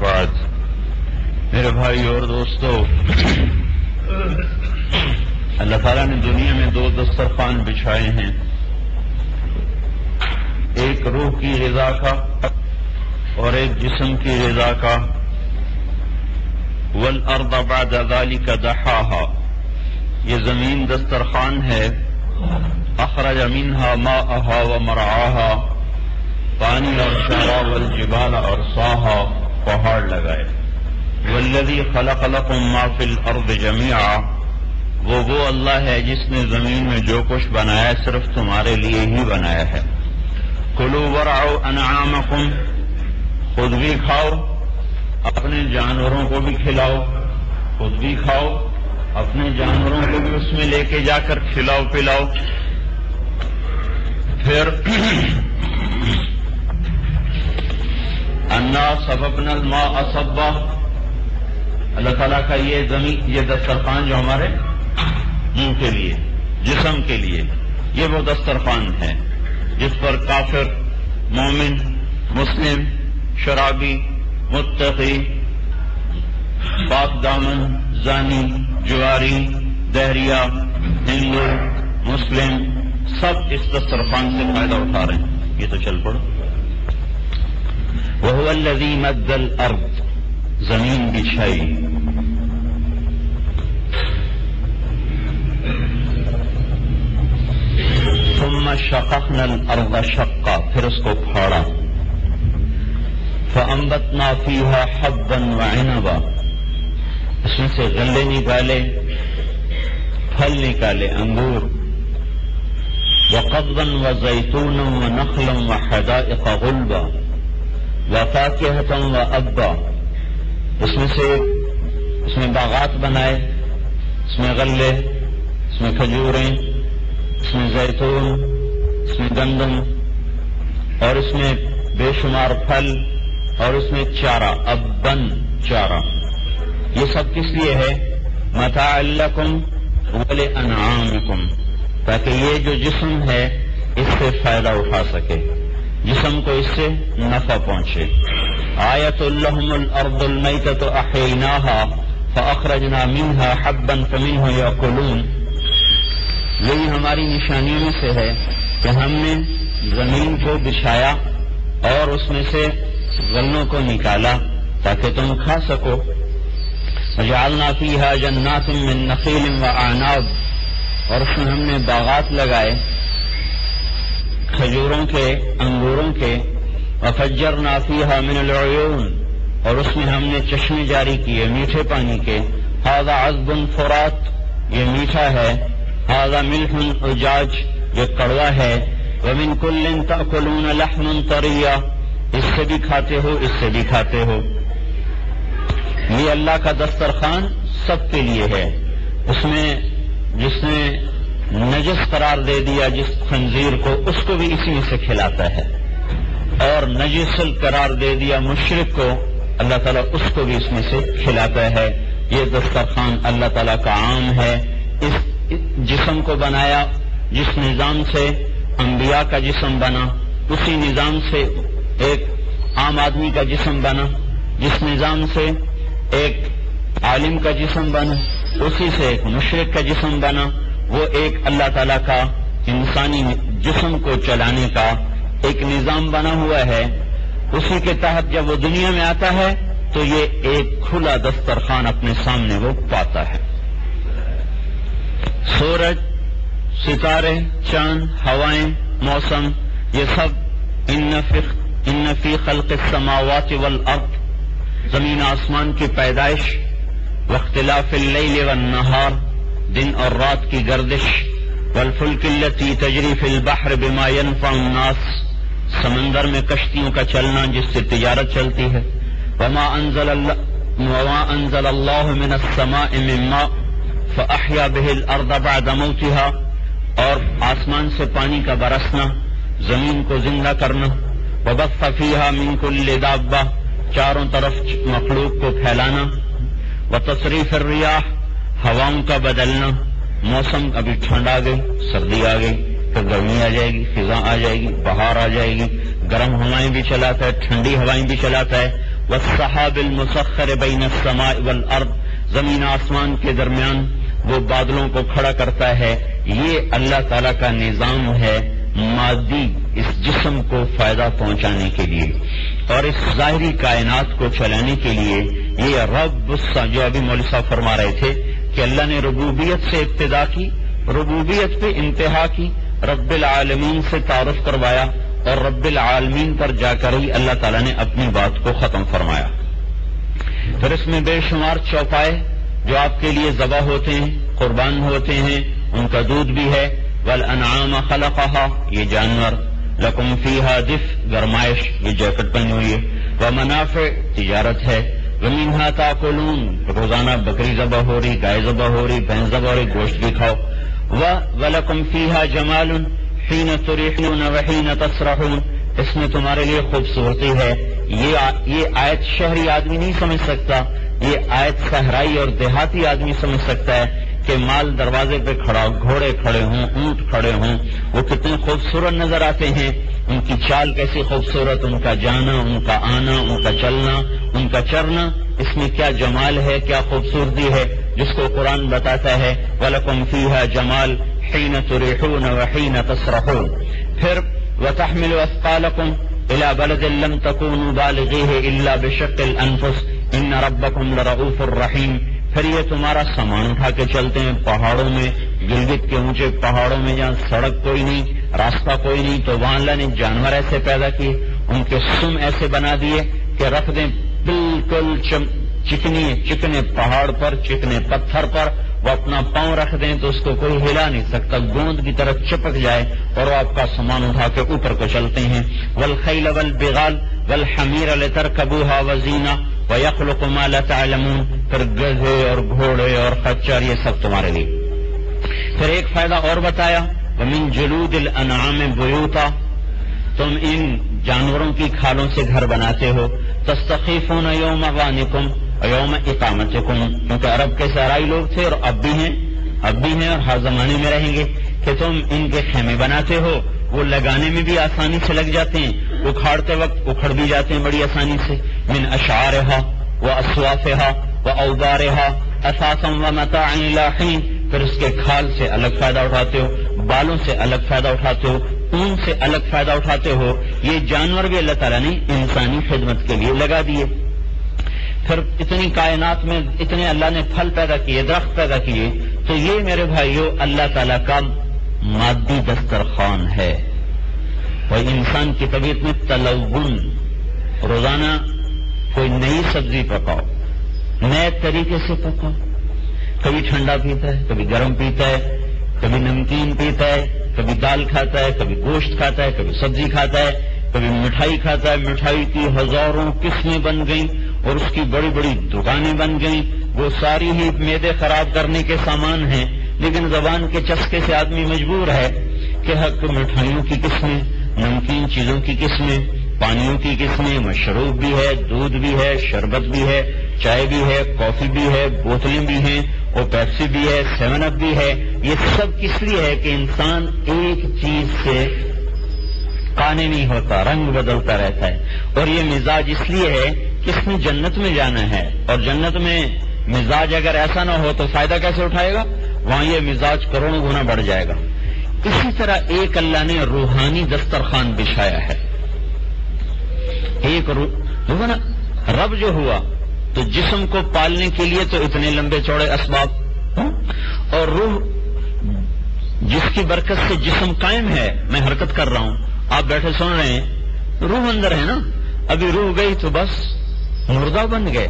بعد۔ میرے بھائی اور دوستو، اللہ تعالیٰ نے دنیا میں دو دسترخوان بچھائے ہیں۔ ایک روح کی رضا کا اور ایک جسم کی رضا کا۔ ول بعد ذلك دحاها۔ یہ زمین دسترخوان ہے۔ اخرج منها ماءها ومرعاها۔ پانی اور شارا والجبال اور ساہا پہاڑ لگائے۔ والذی خلق لكم ما فی الارض جميعا، وہ وہ اللہ ہے جس نے زمین میں جو کچھ بنایا صرف تمہارے لیے ہی بنایا ہے۔ کلو ورعو انعامکم خود بھی کھاؤ، اپنے جانوروں کو بھی کھلاؤ، خود بھی کھاؤ، اپنے جانوروں کو بھی اس میں لے کے جا کر کھلاؤ، پلاؤ۔ پھر انا سبب الماء اسبا اللہ تعالیٰ کا یہ زمین، یہ دسترخوان جو ہمارے منہ کے لیے، جسم کے لیے، یہ وہ دسترخوان ہے جس پر کافر، مومن، مسلم، شرابی، متقی پاک دامن، زانی، جواری، دہریا، ہندو، مسلم، سب اس دسترخوان سے فائدہ اٹھا رہے ہیں۔ یہ تو چل پڑو۔ وہ الذي مد الارض زمین بچھائی ثم شققنا الارض شقا. پھر اس کو پھاڑا. فانبتنا فيها حبا وعنبا. اس میں سے غلے نکالے، پھل نکالے، انگور. وقضا وزيتونا ونخلا وحدائق غلبا. وفاكهة وأبا اس میں سے اس میں باغات بنائے، اس میں غلے، اس میں کھجوریں، اس میں زیتون، اس میں گندم اور اس میں بے شمار پھل، اور اس میں چارہ ابن چارہ۔ یہ سب کس لیے ہے؟ متا لکم ول انعامکم تاکہ یہ جو جسم ہے، اس سے فائدہ اٹھا سکے۔ جسم کو اس سے نفع پہنچے۔ آیت الحم الارض المیتت احیناها فاخرجنا منها حبا فمنه یاکلون۔ یہی ہماری نشانیوں میں سے ہے کہ ہم نے زمین کو بچھایا اور اس میں سے غلوں کو نکالا تاکہ تم کھا سکو۔ وجعلنا فيها جنات من نخيل وعناب اور اس میں ہم نے باغات لگائے۔ کھجوروں کے، انگوروں کے وفجر نافیہ من العیون اور اس میں ہم نے چشمے جاری کیے، میٹھے پانی کے۔ ہاضا عزب فرات، یہ میٹھا ہے۔ ہاضا ملح اجاج، یہ کڑوا ہے۔ ومن کل تأکلون لحم طریا اس سے بھی کھاتے ہو، اس سے بھی کھاتے ہو۔ یہ اللہ کا دسترخوان سب کے لیے ہے۔ اس میں جس نے نجس قرار دے دیا جس خنزیر کو، اس کو بھی اسی میں سے کھلاتا ہے۔ اور نجسل قرار دے دیا مشرق کو، اللہ تعالیٰ اس کو بھی اس میں سے کھلاتا ہے۔ یہ دسترخوان اللہ تعالیٰ کا عام ہے۔ اس جسم کو بنایا جس نظام سے انبیاء کا جسم بنا، اسی نظام سے ایک عام آدمی کا جسم بنا، جس نظام سے ایک عالم کا جسم بنا، اسی سے ایک مشرق کا جسم بنا۔ وہ ایک اللہ تعالی کا انسانی جسم کو چلانے کا ایک نظام بنا ہوا ہے۔ اسی کے تحت جب وہ دنیا میں آتا ہے، تو یہ ایک کھلا دسترخوان اپنے سامنے وہ پاتا ہے۔ سورج، ستارے، چاند، ہوائیں، موسم، یہ سب ان فی خلق السماوات والارض، زمین آسمان کی پیدائش، واختلاف اللیل والنہار۔ دن اور رات کی گردش، والفلک التي تجری فی البحر بما ينفع الناس، سمندر میں کشتیوں کا چلنا جس سے تجارت چلتی ہے۔ وما انزل اللہ وما انزل اللہ من السماء من ماء فاحیا به الارض بعد موتها اور آسمان سے پانی کا برسنا، زمین کو زندہ کرنا۔ وبث فيها من كل دابہ، چاروں طرف مخلوق کو پھیلانا۔ وتصریف الریاح ہواؤں کا بدلنا، موسم ابھی ٹھنڈ آ گئی، سردی آ گئی، پھر گرمی آ جائے گی فضا آ جائے گی، بہار آ جائے گی، گرم ہوائیں بھی چلاتا ہے، ٹھنڈی ہوائیں بھی چلاتا ہے۔ و صحاب المسخر بین السماء والارض زمین آسمان کے درمیان وہ بادلوں کو کھڑا کرتا ہے۔ یہ اللہ تعالی کا نظام ہے مادی اس جسم کو فائدہ پہنچانے کے لیے اور اس ظاہری کائنات کو چلانے کے لیے۔ یہ رب جو ابھی مول صاحب فرما رہے تھے کہ اللہ نے ربوبیت سے ابتدا کی، ربوبیت پہ انتہا کی، رب العالمین سے تعارف کروایا اور رب العالمین پر جا کر ہی اللہ تعالیٰ نے اپنی بات کو ختم فرمایا۔ پھر اس میں بے شمار چوپائے جو آپ کے لیے ذبح ہوتے ہیں، قربان ہوتے ہیں، ان کا دودھ بھی ہے۔ ول انعام خلقہ یہ جانور۔ لکم فیحا دف گرمائش، یہ جیکٹ پہنی ہوئی ہے۔ وہ منافع تجارت ہے۔ زمین ہاتھا روزانہ بکری ذبح ہو رہی، گائے ذبح ہو رہی، بھینس ذبح ہو رہی، گوشت بھی کھاؤ۔ وہ لکم فیحا جمال حین تریحون وحین اس میں تمہارے لیے خوبصورتی ہے۔ یہ آیت شہری آدمی نہیں سمجھ سکتا، یہ آیت صحرائی اور دیہاتی آدمی سمجھ سکتا ہے کہ مال دروازے پہ کھڑا، گھوڑے کھڑے ہوں، اونٹ کھڑے ہوں۔ وہ کتنے خوبصورت نظر آتے ہیں۔ ان کی چال کیسی خوبصورت، ان کا جانا، ان کا آنا، ان کا چلنا، ان کا چرنا، اس میں کیا جمال ہے، کیا خوبصورتی ہے، جس کو قرآن بتاتا ہے ولکم فیحا جمال حین تریحون وحین تصرحون۔ پھر، وتحمل اثقالکم الى بلد لم تكونوا بالغيه الا بشق الانفس ان ربکم لرؤوف الرحیم پھر یہ تمہارا سامان اٹھا کے چلتے ہیں پہاڑوں میں، گلگت کے اونچے پہاڑوں میں جہاں سڑک کوئی نہیں۔ راستہ کوئی نہیں تو وہاں اللہ نے جانور ایسے پیدا کیے، ان کے سم ایسے بنا دیے کہ رکھ دیں بالکل چکنے چکنے پہاڑ پر، چکنے پتھر پر، وہ اپنا پاؤں رکھ دیں تو اس کو کوئی ہلا نہیں سکتا، گوند کی طرف چپک جائے اور وہ آپ کا سامان اٹھا کے اوپر کو چلتے ہیں۔ ول خی لول ول حمیر التر کبوہا وزینہ وہ یخل تعلمون۔ پھر گزے اور گھوڑے اور خچر، یہ سب تمہارے لیے۔ پھر ایک فائدہ اور بتایا۔ ومن جلود الانعام بیوتا، تم ان جانوروں کی کھالوں سے گھر بناتے ہو، تستخیفون یوم غانکم، یوم اقامتکم، کیونکہ عرب کے سہرائی لوگ تھے اور اب بھی ہیں، اب بھی ہیں اور ہر زمانے میں رہیں گے کہ تم ان کے خیمے بناتے ہو، وہ لگانے میں بھی آسانی سے لگ جاتے ہیں، اکھاڑتے وقت اکھڑ بھی جاتے ہیں بڑی آسانی سے، من اشعارها واسوافها واوبارها اساسا ومتاع لاحین پھر اس کے کھال سے الگ فائدہ اٹھاتے ہو، بالوں سے الگ فائدہ اٹھاتے ہو اون سے الگ فائدہ اٹھاتے ہو، یہ جانور بھی اللہ تعالیٰ نے انسانی خدمت کے لیے لگا دیے۔ پھر اتنی کائنات میں اتنے اللہ نے پھل پیدا کیے، درخت پیدا کیے، تو یہ میرے بھائیوں اللہ تعالیٰ کا مادی دسترخوان ہے۔ اور انسان کی طبیعت میں تلون، روزانہ کوئی نئی سبزی پکاؤ، نئے طریقے سے پکاؤ۔ کبھی ٹھنڈا پیتا ہے، کبھی گرم پیتا ہے، کبھی نمکین پیتا ہے، کبھی دال کھاتا ہے، کبھی گوشت کھاتا ہے، کبھی سبزی کھاتا ہے، کبھی مٹھائی کھاتا ہے، مٹھائی کی ہزاروں قسمیں بن گئیں اور اس کی بڑی بڑی دکانیں بن گئیں۔ وہ ساری ہی میدے خراب کرنے کے سامان ہیں، لیکن زبان کے چسکے سے آدمی مجبور ہے کہ حق مٹھائیوں کی قسمیں، نمکین چیزوں کی قسمیں، پانیوں کی قسمیں، مشروب بھی ہے، دودھ بھی ہے، شربت بھی ہے، چائے بھی ہے، کافی بھی ہے، بوتلیں بھی ہیں۔ اور پیپسی بھی ہے، سیون اپ بھی ہے۔ یہ سب کس لیے ہے کہ انسان ایک چیز سے کانے نہیں ہوتا، رنگ بدلتا رہتا ہے۔ اور یہ مزاج اس لیے ہے کہ اس نے جنت میں جانا ہے۔ اور جنت میں مزاج اگر ایسا نہ ہو تو فائدہ کیسے اٹھائے گا؟ وہاں یہ مزاج کروڑوں گنا بڑھ جائے گا۔ اسی طرح ایک اللہ نے روحانی دسترخوان بچھایا ہے۔ ایک نا رب جو ہوا تو جسم کو پالنے کے لیے تو اتنے لمبے چوڑے اسباب اور روح جس کی برکت سے جسم قائم ہے، میں حرکت کر رہا ہوں۔ آپ بیٹھے سن رہے ہیں، روح اندر ہے نا؟ ابھی روح گئی تو بس مردہ بن گئے۔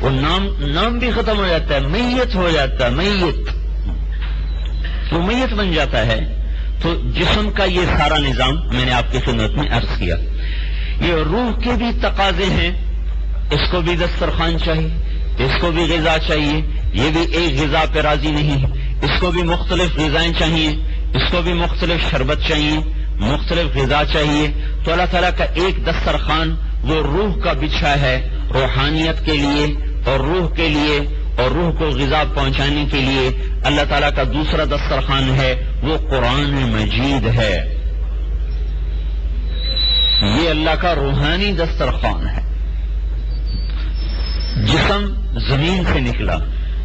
وہ نام نام بھی ختم ہو جاتا ہے، میت ہو جاتا ہے، میت۔ تو میت بن جاتا ہے۔ تو جسم کا یہ سارا نظام میں نے آپ کی خدمت میں عرض کیا۔ یہ روح کے بھی تقاضے ہیں۔ اس کو بھی دسترخوان چاہیے، اس کو بھی غذا چاہیے، یہ بھی ایک غذا پہ راضی نہیں اس کو بھی مختلف غذائیں چاہیے، اس کو بھی مختلف شربت چاہیے، مختلف غذا چاہیے۔ تو اللہ تعالیٰ کا ایک دسترخوان وہ روح کا بچھا ہے روحانیت کے لیے اور روح کے لیے اور روح کو غذا پہنچانے کے لیے۔ اللہ تعالیٰ کا دوسرا دسترخوان ہے، وہ قرآن مجید ہے۔ یہ اللہ کا روحانی دسترخوان ہے۔ جسم زمین سے نکلا۔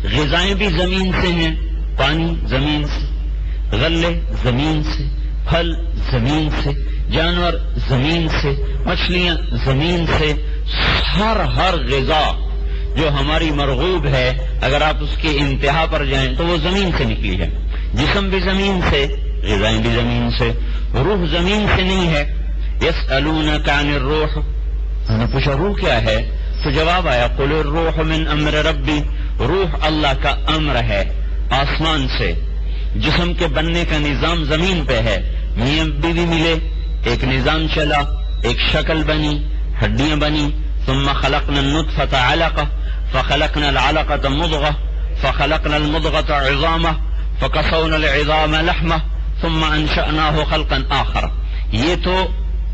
غذائیں بھی زمین سے ہیں۔ پانی زمین سے۔ غلے زمین سے۔ پھل زمین سے۔ جانور زمین سے۔ مچھلیاں زمین سے۔ ہر ہر غذا جو ہماری مرغوب ہے، اگر آپ اس کے انتہا پر جائیں تو وہ زمین سے نکلی ہے۔ جسم بھی زمین سے، غذائیں بھی زمین سے۔ روح زمین سے نہیں ہے۔ یس کان روح نے پوچھا، روح کیا ہے؟ تو جواب آیا، قل الروح من امر ربی، روح اللہ کا امر ہے آسمان سے۔ جسم کے بننے کا نظام زمین پہ ہے۔ میاں بیوی ملے، ایک نظام چلا، ایک شکل بنی، ہڈیاں بنی۔ ثم خلقنا النطفة علقة، فخلقنا العلقة مضغة، فخلقنا المضغة عظامة فكسونا العظام لحمة، ثم انشأناه خلقا آخر۔ یہ تو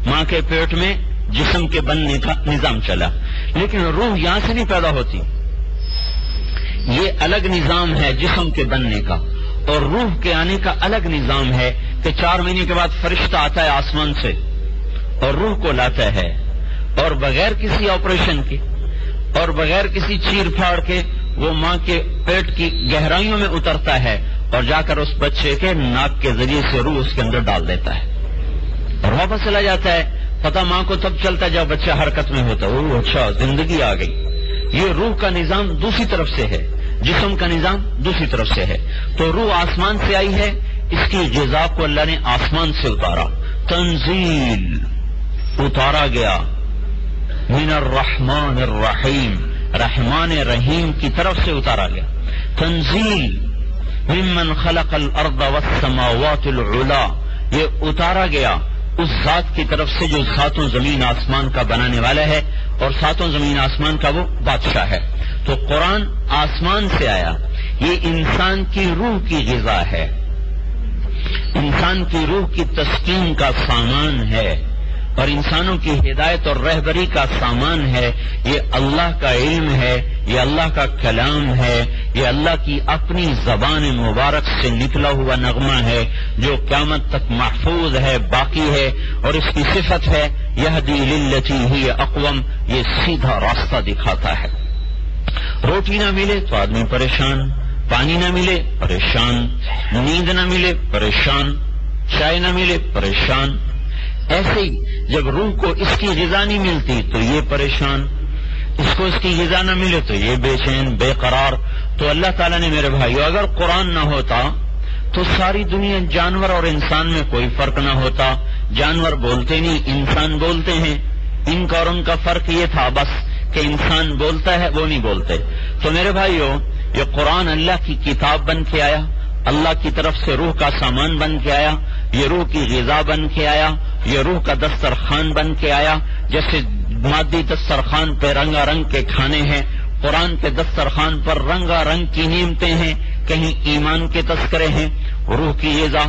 ماں کے پیٹ میں جسم کے بننے کا نظام چلا۔ لیکن روح یہاں سے نہیں پیدا ہوتی۔ یہ الگ نظام ہے جسم کے بننے کا۔ اور روح کے آنے کا الگ نظام ہے کہ چار مہینے کے بعد فرشتہ آتا ہے آسمان سے اور روح کو لاتا ہے۔ اور بغیر کسی آپریشن کے، اور بغیر کسی چیر پھاڑ کے وہ ماں کے پیٹ کی گہرائیوں میں اترتا ہے اور جا کر اس بچے کے ناک کے ذریعے سے روح اس کے اندر ڈال دیتا ہے۔ اور واپس چلا جاتا ہے۔ پتا ماں کو تب چلتا جب بچہ حرکت میں ہوتا وہ اچھا زندگی آ گئی۔ یہ روح کا نظام دوسری طرف سے ہے، جسم کا نظام دوسری طرف سے ہے۔ تو روح آسمان سے آئی ہے، اس کی جزا کو اللہ نے آسمان سے اتارا۔ تنزیل اتارا گیا۔ من الرحمن الرحیم، رحمان رحیم کی طرف سے اتارا گیا۔ تنزیل ممن خلق الارض والسماوات العلا، یہ اتارا گیا۔ اس ذات کی طرف سے جو ساتوں زمین آسمان کا بنانے والا ہے اور ساتوں زمین آسمان کا وہ بادشاہ ہے۔ تو قرآن آسمان سے آیا۔ یہ انسان کی روح کی غذا ہے۔ انسان کی روح کی تسکین کا سامان ہے۔ اور انسانوں کی ہدایت اور رہبری کا سامان ہے، یہ اللہ کا علم ہے، یہ اللہ کا کلام ہے، یہ اللہ کی اپنی زبان مبارک سے نکلا ہوا نغمہ ہے، جو قیامت تک محفوظ ہے، باقی ہے اور اس کی صفت ہے یہ دل ہی اقوام یہ سیدھا راستہ دکھاتا ہے۔ روٹی نہ ملے تو آدمی پریشان، پانی نہ ملے پریشان، نیند نہ ملے پریشان، چائے نہ ملے پریشان ایسے ہی جب روح کو اس کی غذا نہیں ملتی تو یہ پریشان، اس کو اس کی غذا نہ ملے تو یہ بے چین، بے قرار۔ تو اللہ تعالیٰ نے میرے بھائی اگر قرآن نہ ہوتا تو ساری دنیا جانور اور انسان میں کوئی فرق نہ ہوتا۔ جانور بولتے نہیں، انسان بولتے ہیں۔ ان کا اور ان کا فرق یہ تھا بس کہ انسان بولتا ہے، وہ نہیں بولتے۔ تو میرے بھائیوں یہ قرآن اللہ کی کتاب بن کے آیا، اللہ کی طرف سے روح کا سامان بن کے آیا۔ یہ روح کی غذا بن کے آیا، یہ روح کا دسترخوان بن کے آیا، جیسے مادی دسترخوان پہ رنگا رنگ کے کھانے ہیں، قرآن کے دسترخوان پر رنگا رنگ کی نیمتے ہیں، کہیں ایمان کے تذکرے ہیں، روح کی غذا،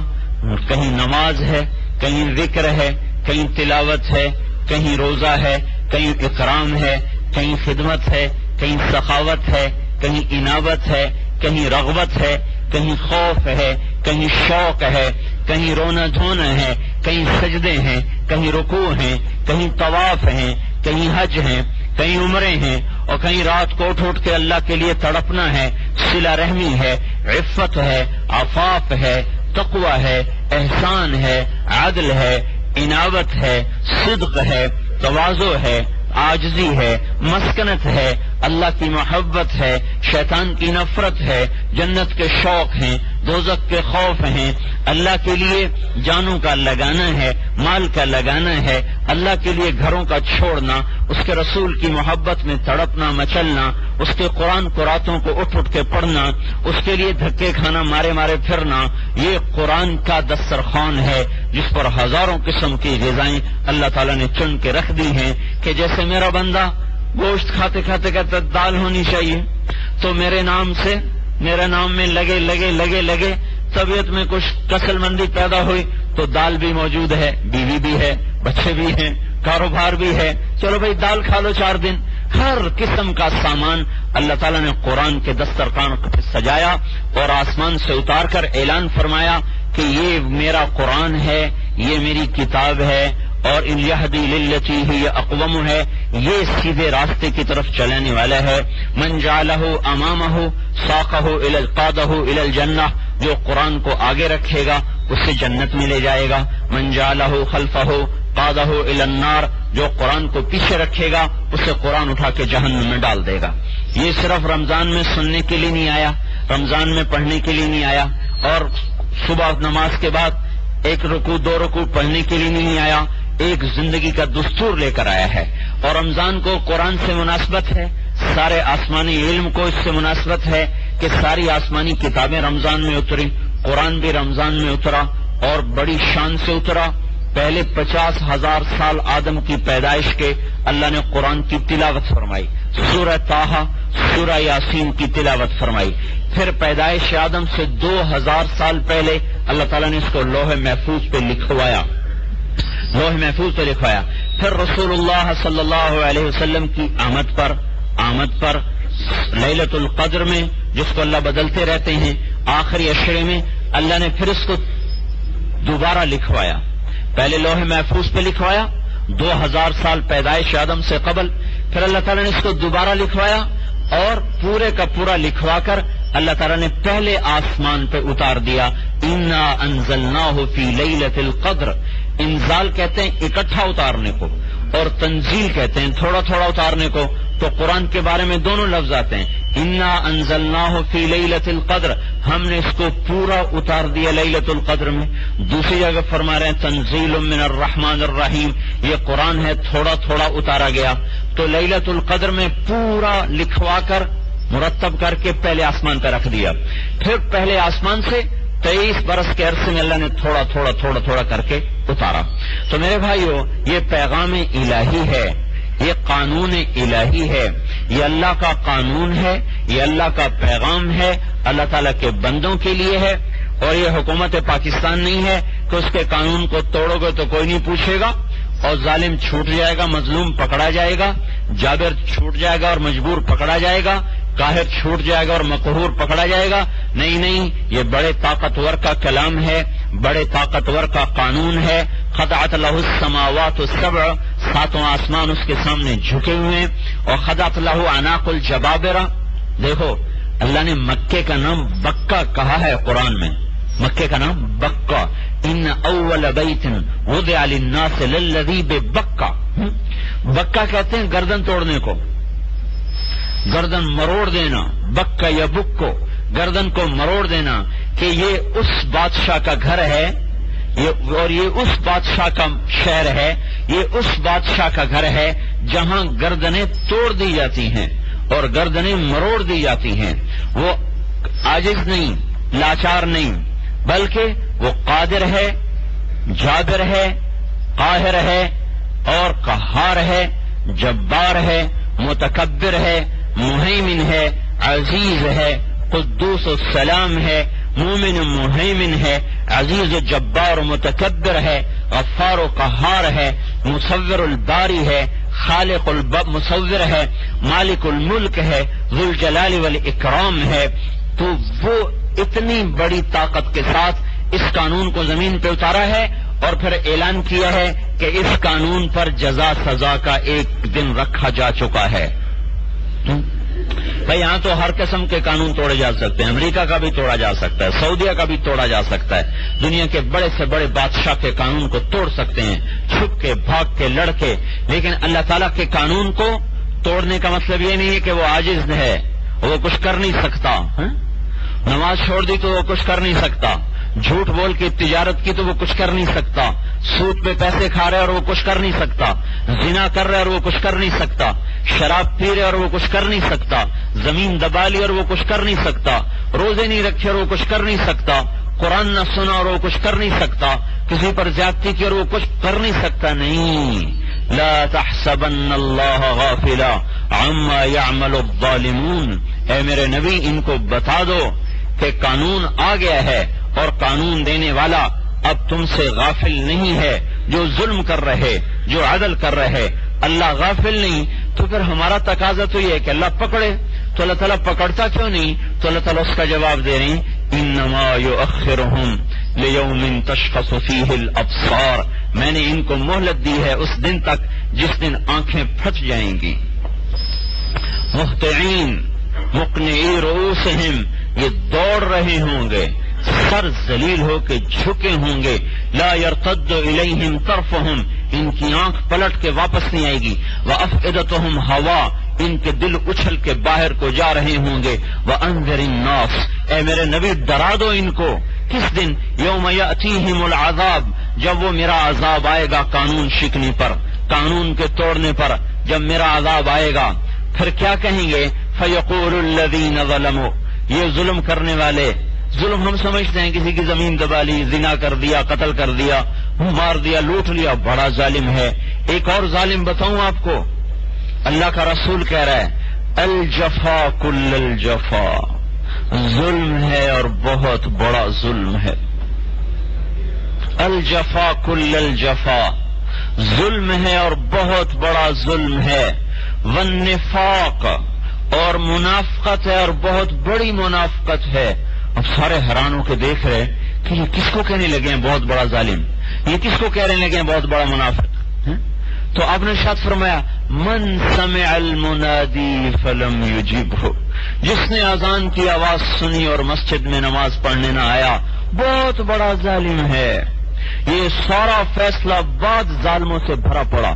کہیں نماز ہے، کہیں ذکر ہے، کہیں تلاوت ہے، کہیں روزہ ہے، کہیں اکرام ہے، کہیں خدمت ہے، کہیں سخاوت ہے، کہیں انابت ہے، کہیں رغبت ہے کہیں خوف ہے، کہیں شوق ہے، کہیں رونا دھونا ہے، کہیں سجدے ہیں، کہیں رکوع ہیں، کہیں طواف ہیں، کہیں حج ہیں، کہیں عمریں ہیں اور کہیں رات کو اٹھ اٹھ کے اللہ کے لیے تڑپنا ہے سلا رحمی ہے، عفت ہے آفاف ہے، تقوی ہے، احسان ہے، عدل ہے، عناوت ہے، صدق ہے، توازو ہے آجزی ہے، مسکنت ہے اللہ کی محبت ہے، شیطان کی نفرت ہے، جنت کے شوق ہیں دوزک کے خوف ہیں۔ اللہ کے لیے جانوں کا لگانا ہے، مال کا لگانا ہے۔ اللہ کے لیے گھروں کا چھوڑنا، اس کے رسول کی محبت میں تڑپنا، مچلنا، اس کے قرآن قراتوں کو اٹھ اٹھ کے پڑھنا، اس کے لیے دھکے کھانا، مارے مارے پھرنا، یہ قرآن کا دسترخوان ہے، جس پر ہزاروں قسم کی غذائیں اللہ تعالیٰ نے چن کے رکھ دی ہیں کہ جیسے میرا بندہ گوشت کھاتے کھاتے کہتے دال ہونی چاہیے۔ تو میرے نام سے، میرے نام میں لگے لگے لگے لگے، طبیعت میں کچھ کسل مندی پیدا ہوئی، تو دال بھی موجود ہے، بیوی بھی ہے، بچے بھی ہیں، کاروبار بھی ہے۔ چلو بھائی، دال کھا لو چار دن۔ ہر قسم کا سامان اللہ تعالیٰ نے قرآن کے دسترخان سجایا اور آسمان سے اتار کر اعلان فرمایا کہ یہ میرا قرآن ہے، یہ میری کتاب ہے اور الہدی للتی ہی یہ اقوام ہے، یہ سیدھے راستے کی طرف چلانے والا ہے۔ من جالہ امام ہو ساخہ ہو القادہ الجنہ جو قرآن کو آگے رکھے گا اسے جنت میں لے جائے گا۔ من جالہ خلفہ ہو قادہ ہو النار جو قرآن کو پیچھے رکھے گا، اسے قرآن اٹھا کے جہنم میں ڈال دے گا۔ یہ صرف رمضان میں سننے کے لیے نہیں آیا، رمضان میں پڑھنے کے لیے نہیں آیا، اور صبح نماز کے بعد ایک رکو دو رکو پڑھنے کے لیے نہیں آیا۔ ایک زندگی کا دستور لے کر آیا ہے اور رمضان کو قرآن سے مناسبت ہے، سارے آسمانی علم کو اس سے مناسبت ہے کہ ساری آسمانی کتابیں رمضان میں اتری قرآن بھی رمضان میں اترا اور بڑی شان سے اترا۔ پہلے پچاس ہزار سال آدم کی پیدائش کے اللہ نے قرآن کی تلاوت فرمائی، سورہ تاہا سورہ یاسین کی تلاوت فرمائی۔ پھر پیدائش آدم سے دو ہزار سال پہلے اللہ تعالیٰ نے اس کو لوہے محفوظ پہ لکھوایا۔ لوہ محفوظ پہ لکھوایا۔ پھر رسول اللہ صلی اللہ علیہ وسلم کی آمد پر آمد پر للت القدر میں، جس کو اللہ بدلتے رہتے ہیں، آخری اشرے میں اللہ نے پھر اس کو دوبارہ لکھوایا۔ پہلے لوہے محفوظ پہ لکھوایا، دو ہزار سال پیدائش آدم سے قبل، پھر اللہ تعالیٰ نے اس کو دوبارہ لکھوایا اور پورے کا پورا لکھوا کر اللہ تعالیٰ نے پہلے آسمان پہ اتار دیا۔ انا انزلنا فی لیلت القدر۔ انزال کہتے ہیں اکٹھا اتارنے کو اور تنزیل کہتے ہیں تھوڑا تھوڑا اتارنے کو تو قرآن کے بارے میں دونوں لفظ آتے ہیں انا انزلنا فی لیلت القدر ہم نے اس کو پورا اتار دیا لیلت القدر میں دوسری جگہ فرما رہے ہیں تنزیل من الرحمن الرحیم یہ قرآن ہے تھوڑا تھوڑا اتارا گیا تو لیلت القدر میں پورا لکھوا کر مرتب کر کے پہلے آسمان پہ رکھ دیا پھر پہلے آسمان سے تیئیس برس کے عرصے میں اللہ نے تھوڑا تھوڑا تھوڑا تھوڑا کر کے اتارا۔ تو میرے بھائیو، یہ پیغام الہی ہے، یہ قانون الہی ہے۔ یہ اللہ کا قانون ہے، یہ اللہ کا پیغام ہے، اللہ تعالیٰ کے بندوں کے لیے ہے۔ اور یہ حکومت پاکستان نہیں ہے کہ اس کے قانون کو توڑو گے تو کوئی نہیں پوچھے گا۔ اور ظالم چھوٹ جائے گا، مظلوم پکڑا جائے گا، جابر چھوٹ جائے گا اور مجبور پکڑا جائے گا۔ کاہر چھوٹ جائے گا اور مقہور پکڑا جائے گا۔ نہیں نہیں، یہ بڑے طاقتور کا کلام ہے، بڑے طاقتور کا قانون ہے۔ خدعت اللہ السماوات السبع، ساتوں آسمان اس کے سامنے جھکے ہوئے ہیں۔ اور خدعت اللہ عناق الجبابرہ۔ دیکھو، اللہ نے مکے کا نام بکا کہا ہے قرآن میں۔ مکے کا نام بکا ان اول بیت وضع للناس للذی بکا بکا کہتے ہیں گردن توڑنے کو۔ گردن مروڑ دینا، بکا یا بک کو گردن کو مروڑ دینا کہ یہ اس بادشاہ کا گھر ہے اور یہ اس بادشاہ کا شہر ہے، یہ اس بادشاہ کا گھر ہے جہاں گردنیں توڑ دی جاتی ہیں اور گردنیں مروڑ دی جاتی ہیں۔ وہ آجز نہیں، لاچار نہیں، بلکہ وہ قادر ہے جادر ہے، قاہر ہے اور قہار ہے، جبار ہے، متکبر ہے محیمن ہے، عزیز ہے، قدوس السلام ہے، مومن محیمن ہے، عزیز و جبار و متکبر ہے، غفار و قہار ہے، مصور الباری ہے، خالق الب، مصور ہے، مالک الملک ہے، ذوالجلال والاکرام ہے۔ تو وہ اتنی بڑی طاقت کے ساتھ اس قانون کو زمین پہ اتارا ہے اور پھر اعلان کیا ہے کہ اس قانون پر جزا سزا کا ایک دن رکھا جا چکا ہے۔ بھائی، یہاں تو ہر قسم کے قانون توڑے جا سکتے ہیں۔ امریکہ کا بھی توڑا جا سکتا ہے، سعودیہ کا بھی توڑا جا سکتا ہے۔ دنیا کے بڑے سے بڑے بادشاہ کے قانون کو توڑ سکتے ہیں۔ چھپ کے، بھاگ کے، لڑ کے۔ لیکن اللہ تعالیٰ کے قانون کو توڑنے کا مطلب یہ نہیں ہے کہ وہ آجز ہے، وہ کچھ کر نہیں سکتا۔ ہاں؟ نماز چھوڑ دی تو وہ کچھ کر نہیں سکتا۔ جھوٹ بول کے تجارت کی تو وہ کچھ کر نہیں سکتا۔ سود پہ پیسے کھا رہے اور وہ کچھ کر نہیں سکتا۔ زنا کر رہے اور وہ کچھ کر نہیں سکتا۔ شراب پی رہے اور وہ کچھ کر نہیں سکتا۔ زمین دبا لی اور وہ کچھ کر نہیں سکتا۔ روزے نہیں رکھے اور وہ کچھ کر نہیں سکتا۔ قرآن نہ سنا اور وہ کچھ کر نہیں سکتا۔ کسی پر زیادتی کی اور وہ کچھ کر نہیں سکتا۔ نہیں۔ لا تحسبن اللہ غافلا عما يعمل الظالمون۔ اے میرے نبی، ان کو بتا دو کہ قانون آ گیا ہے اور قانون دینے والا اب تم سے غافل نہیں ہے جو ظلم کر رہے، جو عدل کر رہے۔ اللہ غافل نہیں، تو پھر ہمارا تقاضا تو یہ ہے کہ اللہ پکڑے۔ تو اللہ تعالیٰ پکڑتا کیوں نہیں؟ تو اللہ تعالیٰ اس کا جواب دے رہی ان نما یو تشخص فیہ الابصار میں نے ان کو مہلت دی ہے اس دن تک جس دن آنکھیں پھٹ جائیں گی۔ محتعین مقنعی رؤوسہم، یہ دوڑ رہے ہوں گے۔ سر ذلیل ہو کے جھکے ہوں گے۔ لا يرتد الیہم طرفہم۔ ان کی آنکھ پلٹ کے واپس نہیں آئے گی۔ وہ افعدتہم ہوا۔ ان کے دل اچھل کے باہر کو جا رہے ہوں گے۔ وہ اندر الناس۔ اے میرے نبی، ڈرا دو ان کو۔ کس دن؟ یوم یاتیہم العذاب۔ جب وہ میرا عذاب آئے گا قانون شکنی پر، قانون کے توڑنے پر۔ جب میرا عذاب آئے گا، پھر کیا کہیں گے؟ فیقول الذین ظلموا۔ یہ ظلم کرنے والے ظلم ہم سمجھتے ہیں، کسی کی زمین دبا لی، زنا کر دیا، قتل کر دیا مار دیا، لوٹ لیا، بڑا ظالم ہے۔ ایک اور ظالم بتاؤں آپ کو۔ اللہ کا رسول کہہ رہا ہے، الجفا کل الجفا۔ ظلم ہے اور بہت بڑا ظلم ہے۔ الجفا کل الجفا۔ ظلم ہے اور بہت بڑا ظلم ہے۔ ونفاق اور منافقت ہے اور بہت بڑی منافقت ہے۔ اب سارے حیرانوں کے دیکھ رہے کہ یہ کس کو کہنے لگے ہیں بہت بڑا ظالم؟ یہ کس کو کہنے لگے ہیں بہت بڑا منافق؟ ہاں؟ تو آپ نے شاد فرمایا، من سمع المنادی فلم یجیب جس نے اذان کی آواز سنی اور مسجد میں نماز پڑھنے نہ آیا، بہت بڑا ظالم ہے۔ یہ سارا فیصلہ بعد ظالموں سے بھرا پڑا۔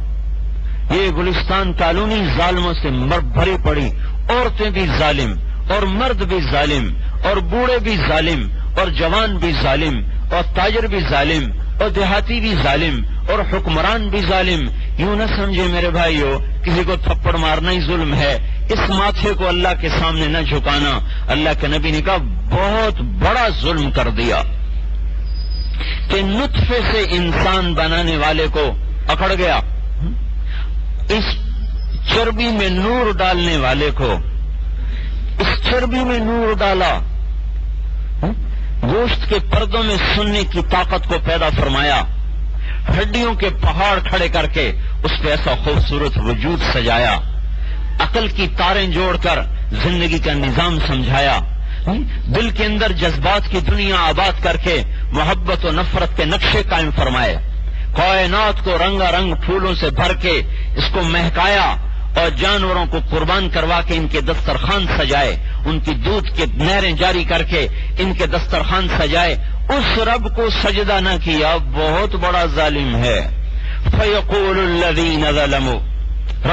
یہ گلستان کالونی ظالموں سے بھری پڑی۔ عورتیں بھی ظالم اور مرد بھی ظالم۔ اور بوڑھے بھی ظالم، اور جوان بھی ظالم، اور تاجر بھی ظالم، اور دیہاتی بھی ظالم، اور حکمران بھی ظالم۔ یوں نہ سمجھے میرے بھائیو، کسی کو تھپڑ مارنا ہی ظلم ہے۔ اس ماتھے کو اللہ کے سامنے نہ جھکانا۔ اللہ کے نبی نے کہا، بہت بڑا ظلم کر دیا۔ کہ نطفے سے انسان بنانے والے کو اکڑ گیا۔ اس چربی میں نور ڈالنے والے کو، اس چربی میں نور ڈالا۔ گوشت کے پردوں میں سننے کی طاقت کو پیدا فرمایا۔ ہڈیوں کے پہاڑ کھڑے کر کے اس پہ ایسا خوبصورت وجود سجایا۔ عقل کی تاریں جوڑ کر زندگی کا نظام سمجھایا۔ دل کے اندر جذبات کی دنیا آباد کر کے محبت و نفرت کے نقشے قائم فرمائے۔ کائنات کو رنگا رنگ پھولوں سے بھر کے اس کو مہکایا۔ اور جانوروں کو قربان کروا کے ان کے دسترخوان سجائے، ان کی دودھ کے نہریں جاری کر کے ان کے دسترخوان سجائے۔ اس رب کو سجدہ نہ کیا، بہت بڑا ظالم ہے۔ فیقول الذین ظلموا،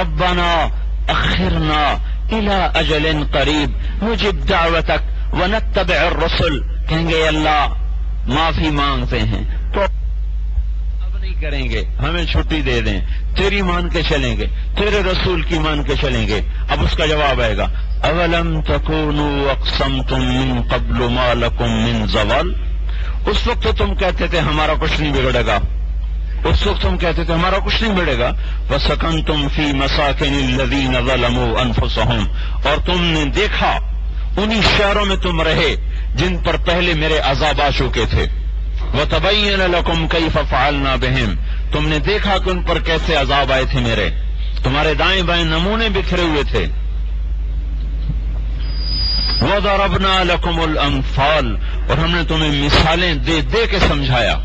ربنا اخرنا الى اجل قریب مجب دعوتک ونتبع الرسل۔ کہیں گے اللہ، معافی مانگتے ہیں۔ تو نہیں کریں گے، ہمیں چھٹی دے دیں۔ تیری مان کے چلیں گے، تیرے رسول کی مان کے چلیں گے۔ اب اس کا جواب آئے گا، اولم تکونوا اقسمتم من قبل ما لکم من زوال؟ اس وقت تو تم کہتے تھے ہمارا کچھ نہیں بگڑے گا۔ اس وقت تم کہتے تھے ہمارا کچھ نہیں بڑھے گا۔ وسکن تم فی مساکن الذین ظلموا انفسهم اور تم نے دیکھا، انہی شہروں میں تم رہے جن پر پہلے میرے عذاب آ چکے تھے۔ وتبین لکم کیف فعلنا بهم تم نے دیکھا کہ ان پر کیسے عذاب آئے تھے میرے۔ تمہارے دائیں بائیں نمونے بکھرے ہوئے تھے۔ وَضَرَبْنَا لَكُمُ الانفال اور ہم نے تمہیں مثالیں دے دے کے سمجھایا۔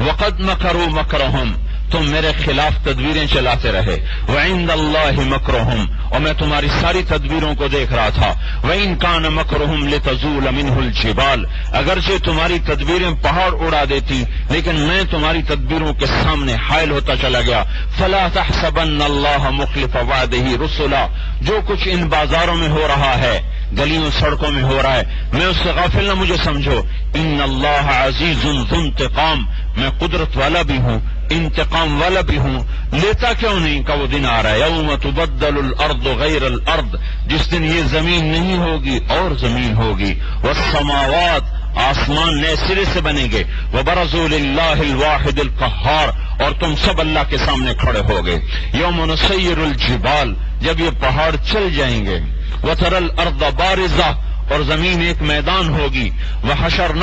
وَقَدْ مکرو مکرہم۔ تم میرے خلاف تدبیریں چلاتے رہے۔ وعند اللہ مکرہم اور میں تمہاری ساری تدبیروں کو دیکھ رہا تھا۔ وَإِن كَانَ مَكْرُهُمْ لِتَزُولَ مِنْهُ الْجِبَالِ۔ اگرچہ تمہاری تدبیریں پہاڑ اڑا دیتی لیکن میں تمہاری تدبیروں کے سامنے حائل ہوتا چلا گیا۔ فَلَا تَحْسَبَنَّ اللَّهَ مُخْلِفَ وَعْدِهِ رُسُلًا۔ جو کچھ ان بازاروں میں ہو رہا ہے، گلیوں سڑکوں میں ہو رہا ہے، میں اس سے غافل نہ، مجھے سمجھو۔ ان اللہ عزیز ذو انتقام۔ میں قدرت والا بھی ہوں۔ انتقام والا بھی ہوں، لیتا کیوں نہیں کا وہ دن آ رہا ہے؟ یوم تبدل الارض غیر الارض، جس دن یہ زمین نہیں ہوگی اور زمین ہوگی۔ والسماوات آسمان نئے سرے سے بنیں گے۔ وہ برضول اللہ الواحد القہار، اور تم سب اللہ کے سامنے کھڑے ہو گئے۔ یوم نسیر الجبال، جب یہ پہاڑ چل جائیں گے۔ وہ ترل ارد بارزہ، اور زمین ایک میدان ہوگی۔ وہ حشر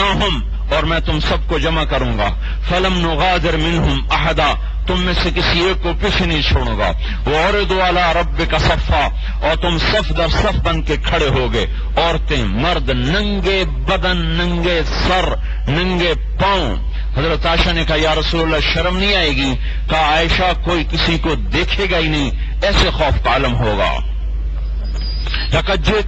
اور میں تم سب کو جمع کروں گا۔ فلم نغادر منہم احدا تم میں سے کسی ایک کو پیچھے نہیں چھوڑوں گا۔ وہ عورت والا رب کا صفا۔ اور تم صف در صف بن کے کھڑے ہو گے عورتیں، مرد، ننگے بدن، ننگے سر، ننگے پاؤں۔ حضرت عائشہ نے کہا، یا رسول اللہ، شرم نہیں آئے گی؟ کہا، عائشہ، کوئی کسی کو دیکھے گا ہی نہیں۔ ایسے خوف کا عالم ہوگا۔ لقد جے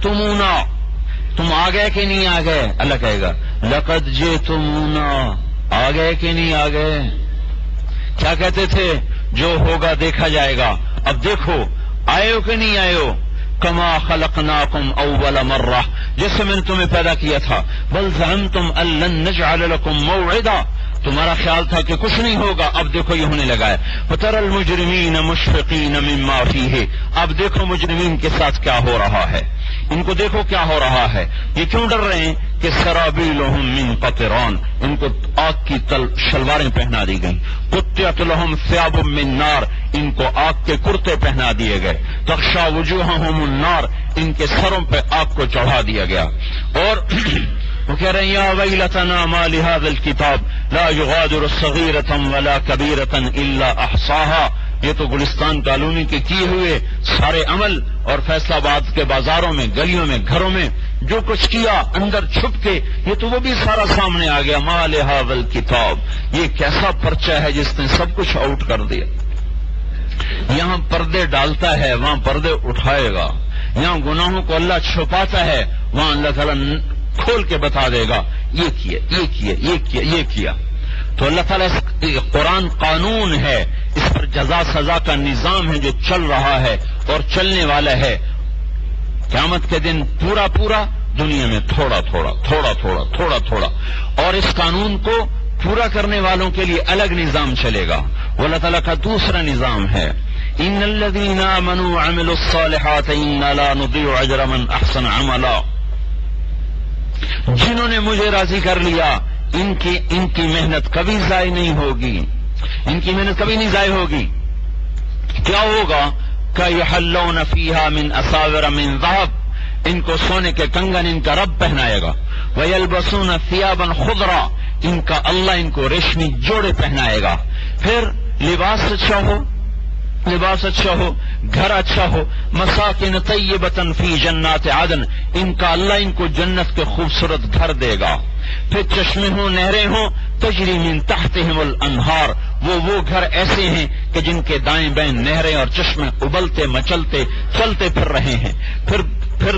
تم آ گئے کہ نہیں آ گئے؟ اللہ کہے گا، لقد جے تمونا آ گئے کہ نہیں آ گئے؟ کیا کہتے تھے؟ جو ہوگا دیکھا جائے گا۔ اب دیکھو، آئے ہو کہ نہیں آئے ہو؟ کما خلقناکم اول مرہ۔ سے میں نے تمہیں پیدا کیا تھا۔ بل ظننتم تم لن نجعل موعدا۔ تمہارا خیال تھا کہ کچھ نہیں ہوگا، اب دیکھو یہ ہونے لگا ہے۔ فتر المجرمین مشفقین مما فیہ اب دیکھو مجرمین کے ساتھ کیا ہو رہا ہے۔ ان کو دیکھو کیا ہو رہا ہے۔ یہ کیوں ڈر رہے ہیں کہ سرابیلہم من قطران۔ ان کو آگ کی تل، شلواریں پہنا دی گئیں۔ قطعت لہم ثیاب من نار۔ ان کو آگ کے کرتے پہنا دیے گئے۔ تخشا وجوہہم النار۔ ان کے سروں پہ آگ کو چڑھا دیا گیا۔ اور وہ کہہ رہے ہیں یا ویلتنا ما لهذا الكتاب لا يغادر صغيرة ولا كبيرة الا احصاها یہ تو گلستان کالونی کے کیے ہوئے سارے عمل اور فیصلہ آباد کے بازاروں میں، گلیوں میں، گھروں میں جو کچھ کیا، اندر چھپ کے، یہ تو وہ بھی سارا سامنے آ گیا. ما لهذا الكتاب. یہ کیسا پرچہ ہے جس نے سب کچھ آؤٹ کر دیا؟ یہاں پردے ڈالتا ہے، وہاں پردے اٹھائے گا۔ یہاں گناہوں کو اللہ چھپاتا ہے، وہاں اللہ تعالیٰ کھول کے بتا دے گا، یہ کیا یہ کیا یہ کیا یہ کیا۔ تو اللہ تعالیٰ قرآن قانون ہے، اس پر جزا سزا کا نظام ہے جو چل رہا ہے اور چلنے والا ہے۔ قیامت کے دن پورا پورا دنیا میں تھوڑا تھوڑا تھوڑا تھوڑا تھوڑا تھوڑا۔ اور اس قانون کو پورا کرنے والوں کے لیے الگ نظام چلے گا۔ وہ اللہ تعالیٰ کا دوسرا نظام ہے۔ ان الذين امنوا وعملوا الصالحات ان لا نضيع اجر من احسن عملا۔ جنہوں نے مجھے راضی کر لیا، ان کی ان کی محنت کبھی ضائع نہیں ہوگی۔ ان کی محنت کبھی نہیں ضائع ہوگی۔ کیا ہوگا؟ کہ یہ فیحا من اصاور من ذهب۔ ان کو سونے کے کنگن ان کا رب پہنائے گا۔ وہ البسون فیابن خدرا ان کا اللہ ان کو ریشمی جوڑے پہنائے گا۔ پھر لباس اچھا ہو۔ لباس اچھا ہو، گھر اچھا ہو، مساکن طیبتن فی جنات عدن، ان کا اللہ ان کو جنت کے خوبصورت گھر دے گا۔ پھر چشمے ہوں، نہریں ہوں، تجری من تحتہم الانہار۔ وہ وہ گھر ایسے ہیں کہ جن کے دائیں بائیں نہریں اور چشمے ابلتے مچلتے، چلتے پھر رہے ہیں۔ پھر پھر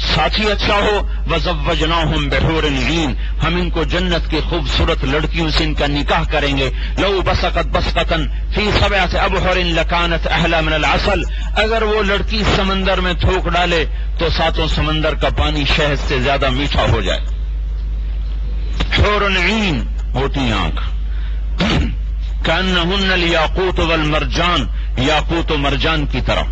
ساتھی اچھا ہو وزوجناہم بحور نعین ہم ان کو جنت کی خوبصورت لڑکیوں سے ان کا نکاح کریں گے۔ لو بسقت بسقتن فی سبعت ابحر لکانت احلا من العسل۔ اگر وہ لڑکی سمندر میں تھوک ڈالے، تو ساتوں سمندر کا پانی شہد سے زیادہ میٹھا ہو جائے۔ حور نعین موٹی آنکھ۔ کانہن الیاقوت والمرجان۔ یاقوت و مرجان کی طرح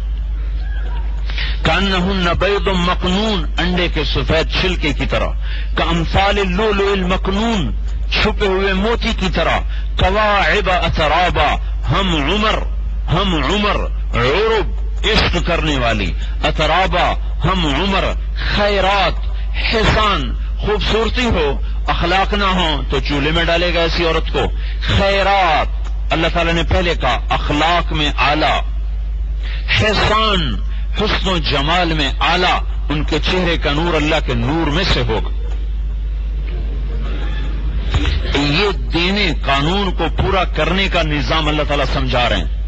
کان ہن بید مقنون، انڈے کے سفید چھلکے کی طرح. کا امثال لولو المکنون چھپے ہوئے موتی کی طرح. قواعب اترابا ہم عمر ہم عمر، عرب، عشق کرنے والی. اترابا ہم عمر، خیرات، حسان. خوبصورتی ہو، اخلاق نہ ہو تو چولہے میں ڈالے گا ایسی عورت کو. خیرات، اللہ تعالی نے پہلے کہا، اخلاق میں آلہ حسان حسن و جمال میں آلہ ان کے چہرے کا نور اللہ کے نور میں سے ہوگا۔ یہ دینے قانون کو پورا کرنے کا نظام اللہ تعالیٰ سمجھا رہے ہیں۔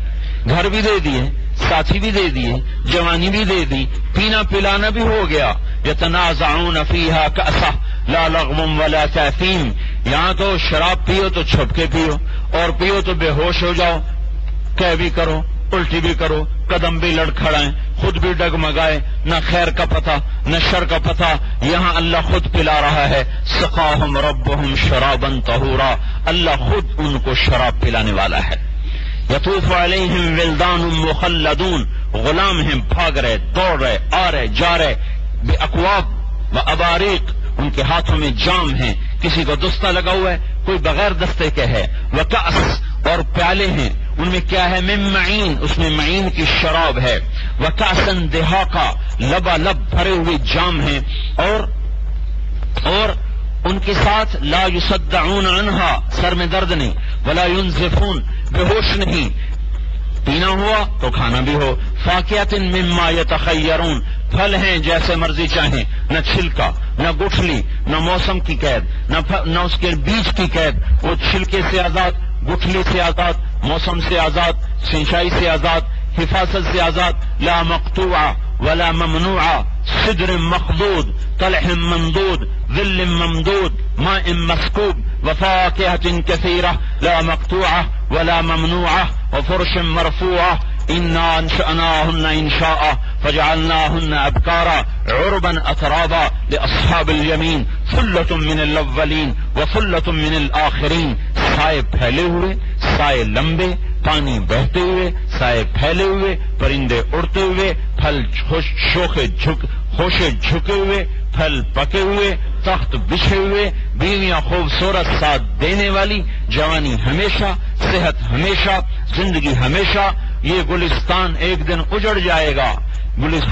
گھر بھی دے دیے، ساتھی بھی دے دیے، جوانی بھی دے دی، پینا پلانا بھی ہو گیا۔ یا تنازع فیحا کا لا لغم ولا تیفیم یہاں تو شراب پیو تو چھپ کے پیو، اور پیو تو بے ہوش ہو جاؤ۔ کہہ بھی کرو، الٹی بھی کرو، قدم بھی لڑ کھڑائیں خود بھی ڈگمگائے، نہ خیر کا پتہ، نہ شر کا پتہ، یہاں اللہ خود پلا رہا ہے۔ سقاہم ربہم شرابن تہورا اللہ خود ان کو شراب پلانے والا ہے۔ یطوف علیہم ولدان مخلدون۔ غلام ہیں، بھاگ رہے، دوڑ رہے، آ رہے، جا رہے۔ بے اقواب و اباریک ان کے ہاتھوں میں جام ہیں کسی کو دستہ لگا ہوا ہے، کوئی بغیر دستے کے ہے۔ وہ اور پیالے ہیں۔ ان میں کیا ہے؟ میں معین اس میں معین کی شراب ہے۔ وکاسن دہا کا لبا لب بھرے ہوئے جام ہیں۔ اور اور ان کے ساتھ لا یصدعون عنہا سر میں درد نہیں۔ ولا ينزفون۔ بے ہوش نہیں۔ پینا ہوا تو کھانا بھی ہو۔ فاقیات مما یتخیرون پھل ہیں جیسے مرضی چاہیں، نہ چھلکا، نہ گٹھلی، نہ موسم کی قید، نہ نہ اس کے بیج کی قید۔ وہ چھلکے سے آزاد، گٹھلی سے آزاد، موسم سے آزاد، سنچائی سے آزاد، حفاظت سے آزاد۔ لا مقتوع ولا ممنوع صدر مخدود طلح ممدود ذل ممدود، ماء مسكوب وفاكهة كثيرة لا مقطوعة ولا ممنوعة وفرش مرفوعة إنا أنشأناهن إنشاء فجعلناهن أبكارا عربا أترابا لأصحاب اليمين ثلة من الأولين وثلة من الآخرين سائے پھیلے ہوئے، سائے لمبے، پانی بہتے ہوئے، سائے پھیلے ہوئے، پرندے اڑتے ہوئے، پھل شوخے جھک، ہوشے جھکے ہوئے، پھل پکے ہوئے، تخت بچھے ہوئے، بیویاں خوبصورت ساتھ دینے والی، جوانی ہمیشہ، صحت ہمیشہ، زندگی ہمیشہ یہ گلستان ایک دن اجڑ جائے گا۔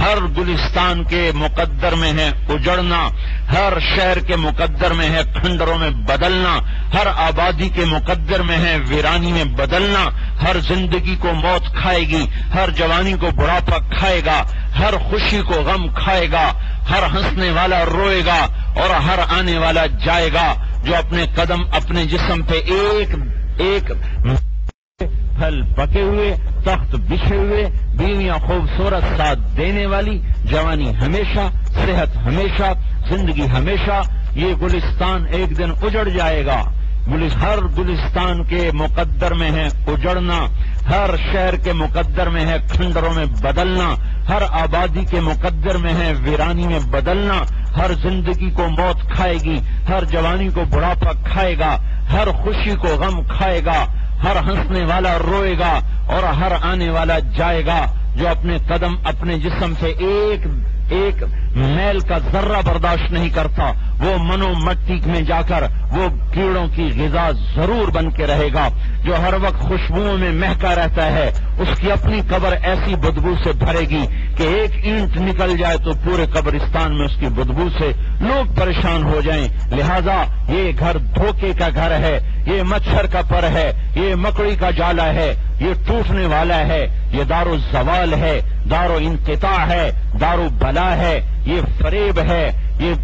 ہر گلستان کے مقدر میں ہے اجڑنا، ہر شہر کے مقدر میں ہے کھنڈروں میں بدلنا، ہر آبادی کے مقدر میں ہے ویرانی میں بدلنا۔ ہر زندگی کو موت کھائے گی، ہر جوانی کو بڑھاپا کھائے گا، ہر خوشی کو غم کھائے گا، ہر ہنسنے والا روئے گا اور ہر آنے والا جائے گا۔ جو اپنے قدم، اپنے جسم پہ ایک ایک پھل پکے ہوئے، تخت بچھے ہوئے، بیویاں خوبصورت ساتھ دینے والی، جوانی ہمیشہ، صحت ہمیشہ، زندگی ہمیشہ، یہ گلستان ایک دن اجڑ جائے گا۔ ہر گلستان کے مقدر میں ہے اجڑنا، ہر شہر کے مقدر میں ہے کھنڈروں میں بدلنا، ہر آبادی کے مقدر میں ہے ویرانی میں بدلنا۔ ہر زندگی کو موت کھائے گی، ہر جوانی کو بڑھاپا کھائے گا، ہر خوشی کو غم کھائے گا۔ ہر ہنسنے والا روئے گا اور ہر آنے والا جائے گا جو اپنے قدم اپنے جسم سے ایک ایک میل کا ذرہ برداشت نہیں کرتا، وہ منو مٹی میں جا کر وہ کیڑوں کی غذا ضرور بن کے رہے گا، جو ہر وقت خوشبوؤں میں مہکا رہتا ہے، اس کی اپنی قبر ایسی بدبو سے بھرے گی کہ ایک اینٹ نکل جائے تو پورے قبرستان میں اس کی بدبو سے لوگ پریشان ہو جائیں۔ لہذا یہ گھر دھوکے کا گھر ہے، یہ مچھر کا پر ہے، یہ مکڑی کا جالا ہے، یہ ٹوٹنے والا ہے، یہ دارو زوال ہے۔ دارو انقطاع ہے، دارو بلا ہے، یہ فریب ہے، یہ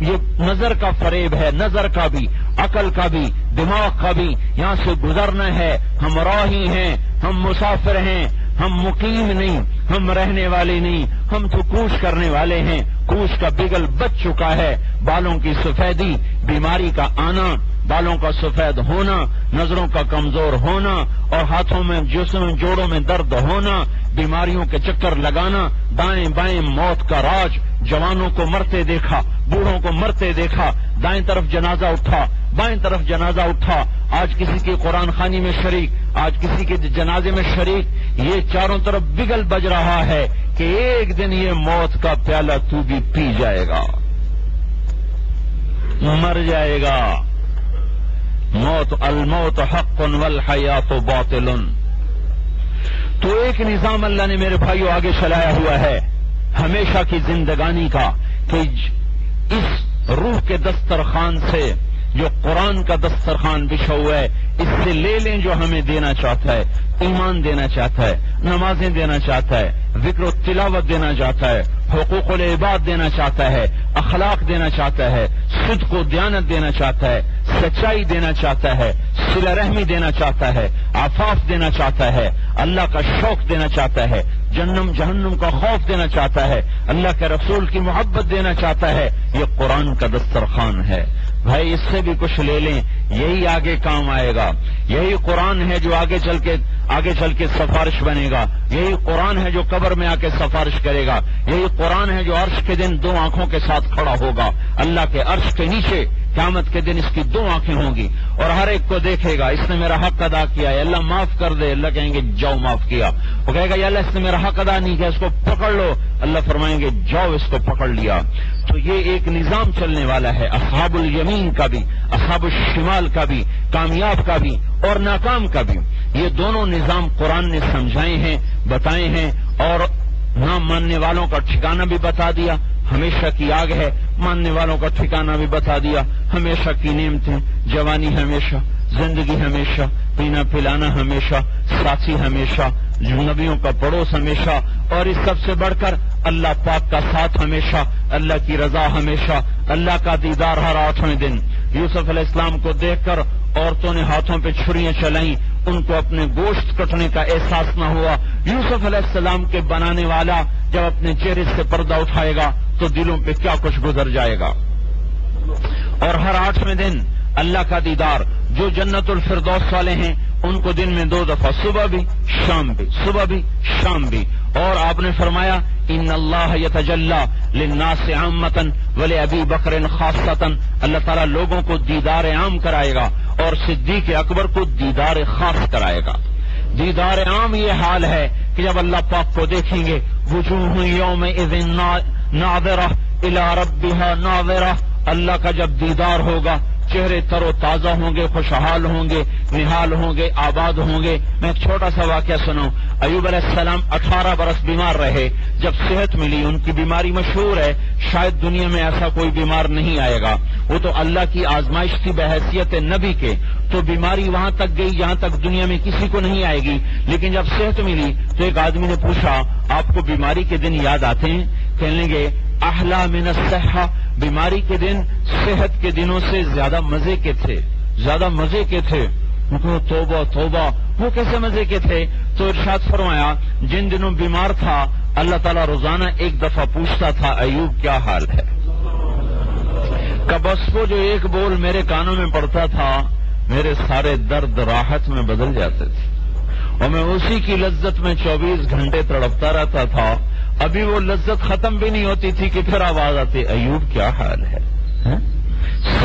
یہ نظر کا فریب ہے، نظر کا بھی، عقل کا بھی، دماغ کا بھی، یہاں سے گزرنا ہے، ہم راہی ہیں، ہم مسافر ہیں، ہم مقیم نہیں، ہم رہنے والے نہیں، ہم تو کوش کرنے والے ہیں، کوش کا بگل بچ چکا ہے، بالوں کی سفیدی، بیماری کا آنا بالوں کا سفید ہونا، نظروں کا کمزور ہونا اور ہاتھوں میں، جسم، جوڑوں میں درد ہونا، بیماریوں کے چکر لگانا، دائیں بائیں موت کا راج، جوانوں کو مرتے دیکھا، بوڑھوں کو مرتے دیکھا، دائیں طرف جنازہ اٹھا، بائیں طرف جنازہ اٹھا، آج کسی کی قرآن خانی میں شریک، آج کسی کے جنازے میں شریک، یہ چاروں طرف بگل بج رہا ہے کہ ایک دن یہ موت کا پیالہ تو بھی پی جائے گا۔ مر جائے گا۔ موت الموت حق والحیات باطل. تو ایک نظام اللہ نے میرے بھائیوں آگے چلایا ہوا ہے، ہمیشہ کی زندگانی کا، کہ اس روح کے دسترخوان سے جو قرآن کا دسترخوان بچھا ہوا ہے، اس سے لے لیں جو ہمیں دینا چاہتا ہے، ایمان دینا چاہتا ہے، نمازیں دینا چاہتا ہے، ذکر و تلاوت دینا چاہتا ہے، حقوق العباد دینا چاہتا ہے، اخلاق دینا چاہتا ہے خود کو دیانت دینا چاہتا ہے سچائی دینا چاہتا ہے سلا رحمی دینا چاہتا ہے، آفاف دینا چاہتا ہے، اللہ کا شوق دینا چاہتا ہے، جنم جہنم کا خوف دینا چاہتا ہے، اللہ کے رسول کی محبت دینا چاہتا ہے، یہ قرآن کا دسترخوان ہے۔ بھائی، اس سے بھی کچھ لے لیں، یہی آگے کام آئے گا۔ یہی قرآن ہے جو آگے چل کے، آگے چل کے سفارش بنے گا۔ یہی قرآن ہے جو قبر میں آ کے سفارش کرے گا۔ یہی قرآن ہے جو عرش کے دن دو آنکھوں کے ساتھ کھڑا ہوگا۔ اللہ کے عرش کے نیچے قیامت کے دن اس کی دو آنکھیں ہوں گی اور ہر ایک کو دیکھے گا، اس نے میرا حق ادا کیا ہے، اللہ معاف کر دے، اللہ کہیں گے جاؤ معاف کیا۔ وہ کہے گا، یا اللہ، اس نے میرا حق ادا نہیں کیا، اس کو پکڑ لو۔ اللہ فرمائیں گے، جاؤ اس کو پکڑ لیا۔ تو یہ ایک نظام چلنے والا ہے، اصحاب الیمین کا بھی، اصحاب الشمال کا بھی، کامیاب کا بھی اور ناکام کا بھی۔ یہ دونوں نظام قرآن نے سمجھائے ہیں، بتائے ہیں اور نہ ماننے والوں کا ٹھکانہ بھی بتا دیا۔ ہمیشہ کی آگ ہے۔ ماننے والوں کا ٹھکانہ بھی بتا دیا۔ ہمیشہ کی نعمتیں۔ جوانی ہمیشہ، زندگی ہمیشہ، پینا پلانا ہمیشہ، ساتھی ہمیشہ۔ نبیوں کا پڑوس ہمیشہ اور اس سب سے بڑھ کر اللہ پاک کا ساتھ ہمیشہ، اللہ کی رضا ہمیشہ، اللہ کا دیدار ہر آٹھویں دن۔ یوسف علیہ السلام کو دیکھ کر عورتوں نے ہاتھوں پہ چھریاں چلائیں، ان کو اپنے گوشت کٹنے کا احساس نہ ہوا۔ یوسف علیہ السلام کے بنانے والا جب اپنے چہرے سے پردہ اٹھائے گا تو دلوں پہ کیا کچھ گزر جائے گا۔ اور ہر آٹھویں دن اللہ کا دیدار، جو جنت الفردوس والے ہیں ان کو دن میں دو دفعہ، صبح بھی، شام بھی، صبح بھی، شام بھی۔ اور آپ نے فرمایا، ان اللہ یتجلا للناس عامتن ولی ابی بکر خاصتن اللہ تعالیٰ لوگوں کو دیدار عام کرائے گا اور صدیق اکبر کو دیدار خاص کرائے گا۔ دیدار عام یہ حال ہے کہ جب اللہ پاک کو دیکھیں گے، وجوہ یوم اذن ناظرہ الى ربها ناظرہ۔ اللہ کا جب دیدار ہوگا چہرے تر و تازہ ہوں گے، خوشحال ہوں گے، نہال ہوں گے، آباد ہوں گے۔ میں ایک چھوٹا سا واقعہ سنوں۔ ایوب علیہ السلام اٹھارہ برس بیمار رہے۔ جب صحت ملی، ان کی بیماری مشہور ہے۔ شاید دنیا میں ایسا کوئی بیمار نہیں آئے گا۔ وہ تو اللہ کی آزمائش کی بحثیت نبی کے۔ تو بیماری وہاں تک گئی جہاں تک دنیا میں کسی کو نہیں آئے گی۔ لیکن جب صحت ملی، تو ایک آدمی نے پوچھا، آپ کو بیماری کے دن یاد آتے ہیں؟ کہنے گے اہلا من الصحہ، بیماری کے دن، صحت کے دنوں سے زیادہ مزے کے تھے۔ زیادہ مزے کے تھے۔ توبہ توبہ۔ وہ کیسے مزے کے تھے؟ تو ارشاد فرمایا، جن دنوں بیمار تھا، اللہ تعالیٰ روزانہ ایک دفعہ پوچھتا تھا، ایوب کیا حال ہے؟ کبس کو جو ایک بول میرے کانوں میں پڑتا تھا، میرے سارے درد راحت میں بدل جاتے تھے۔ اور میں اسی کی لذت میں چوبیس گھنٹے تڑپتا رہتا تھا ابھی وہ لذت ختم بھی نہیں ہوتی تھی کہ پھر آواز آتی، ایوب کیا حال ہے؟ ہاں؟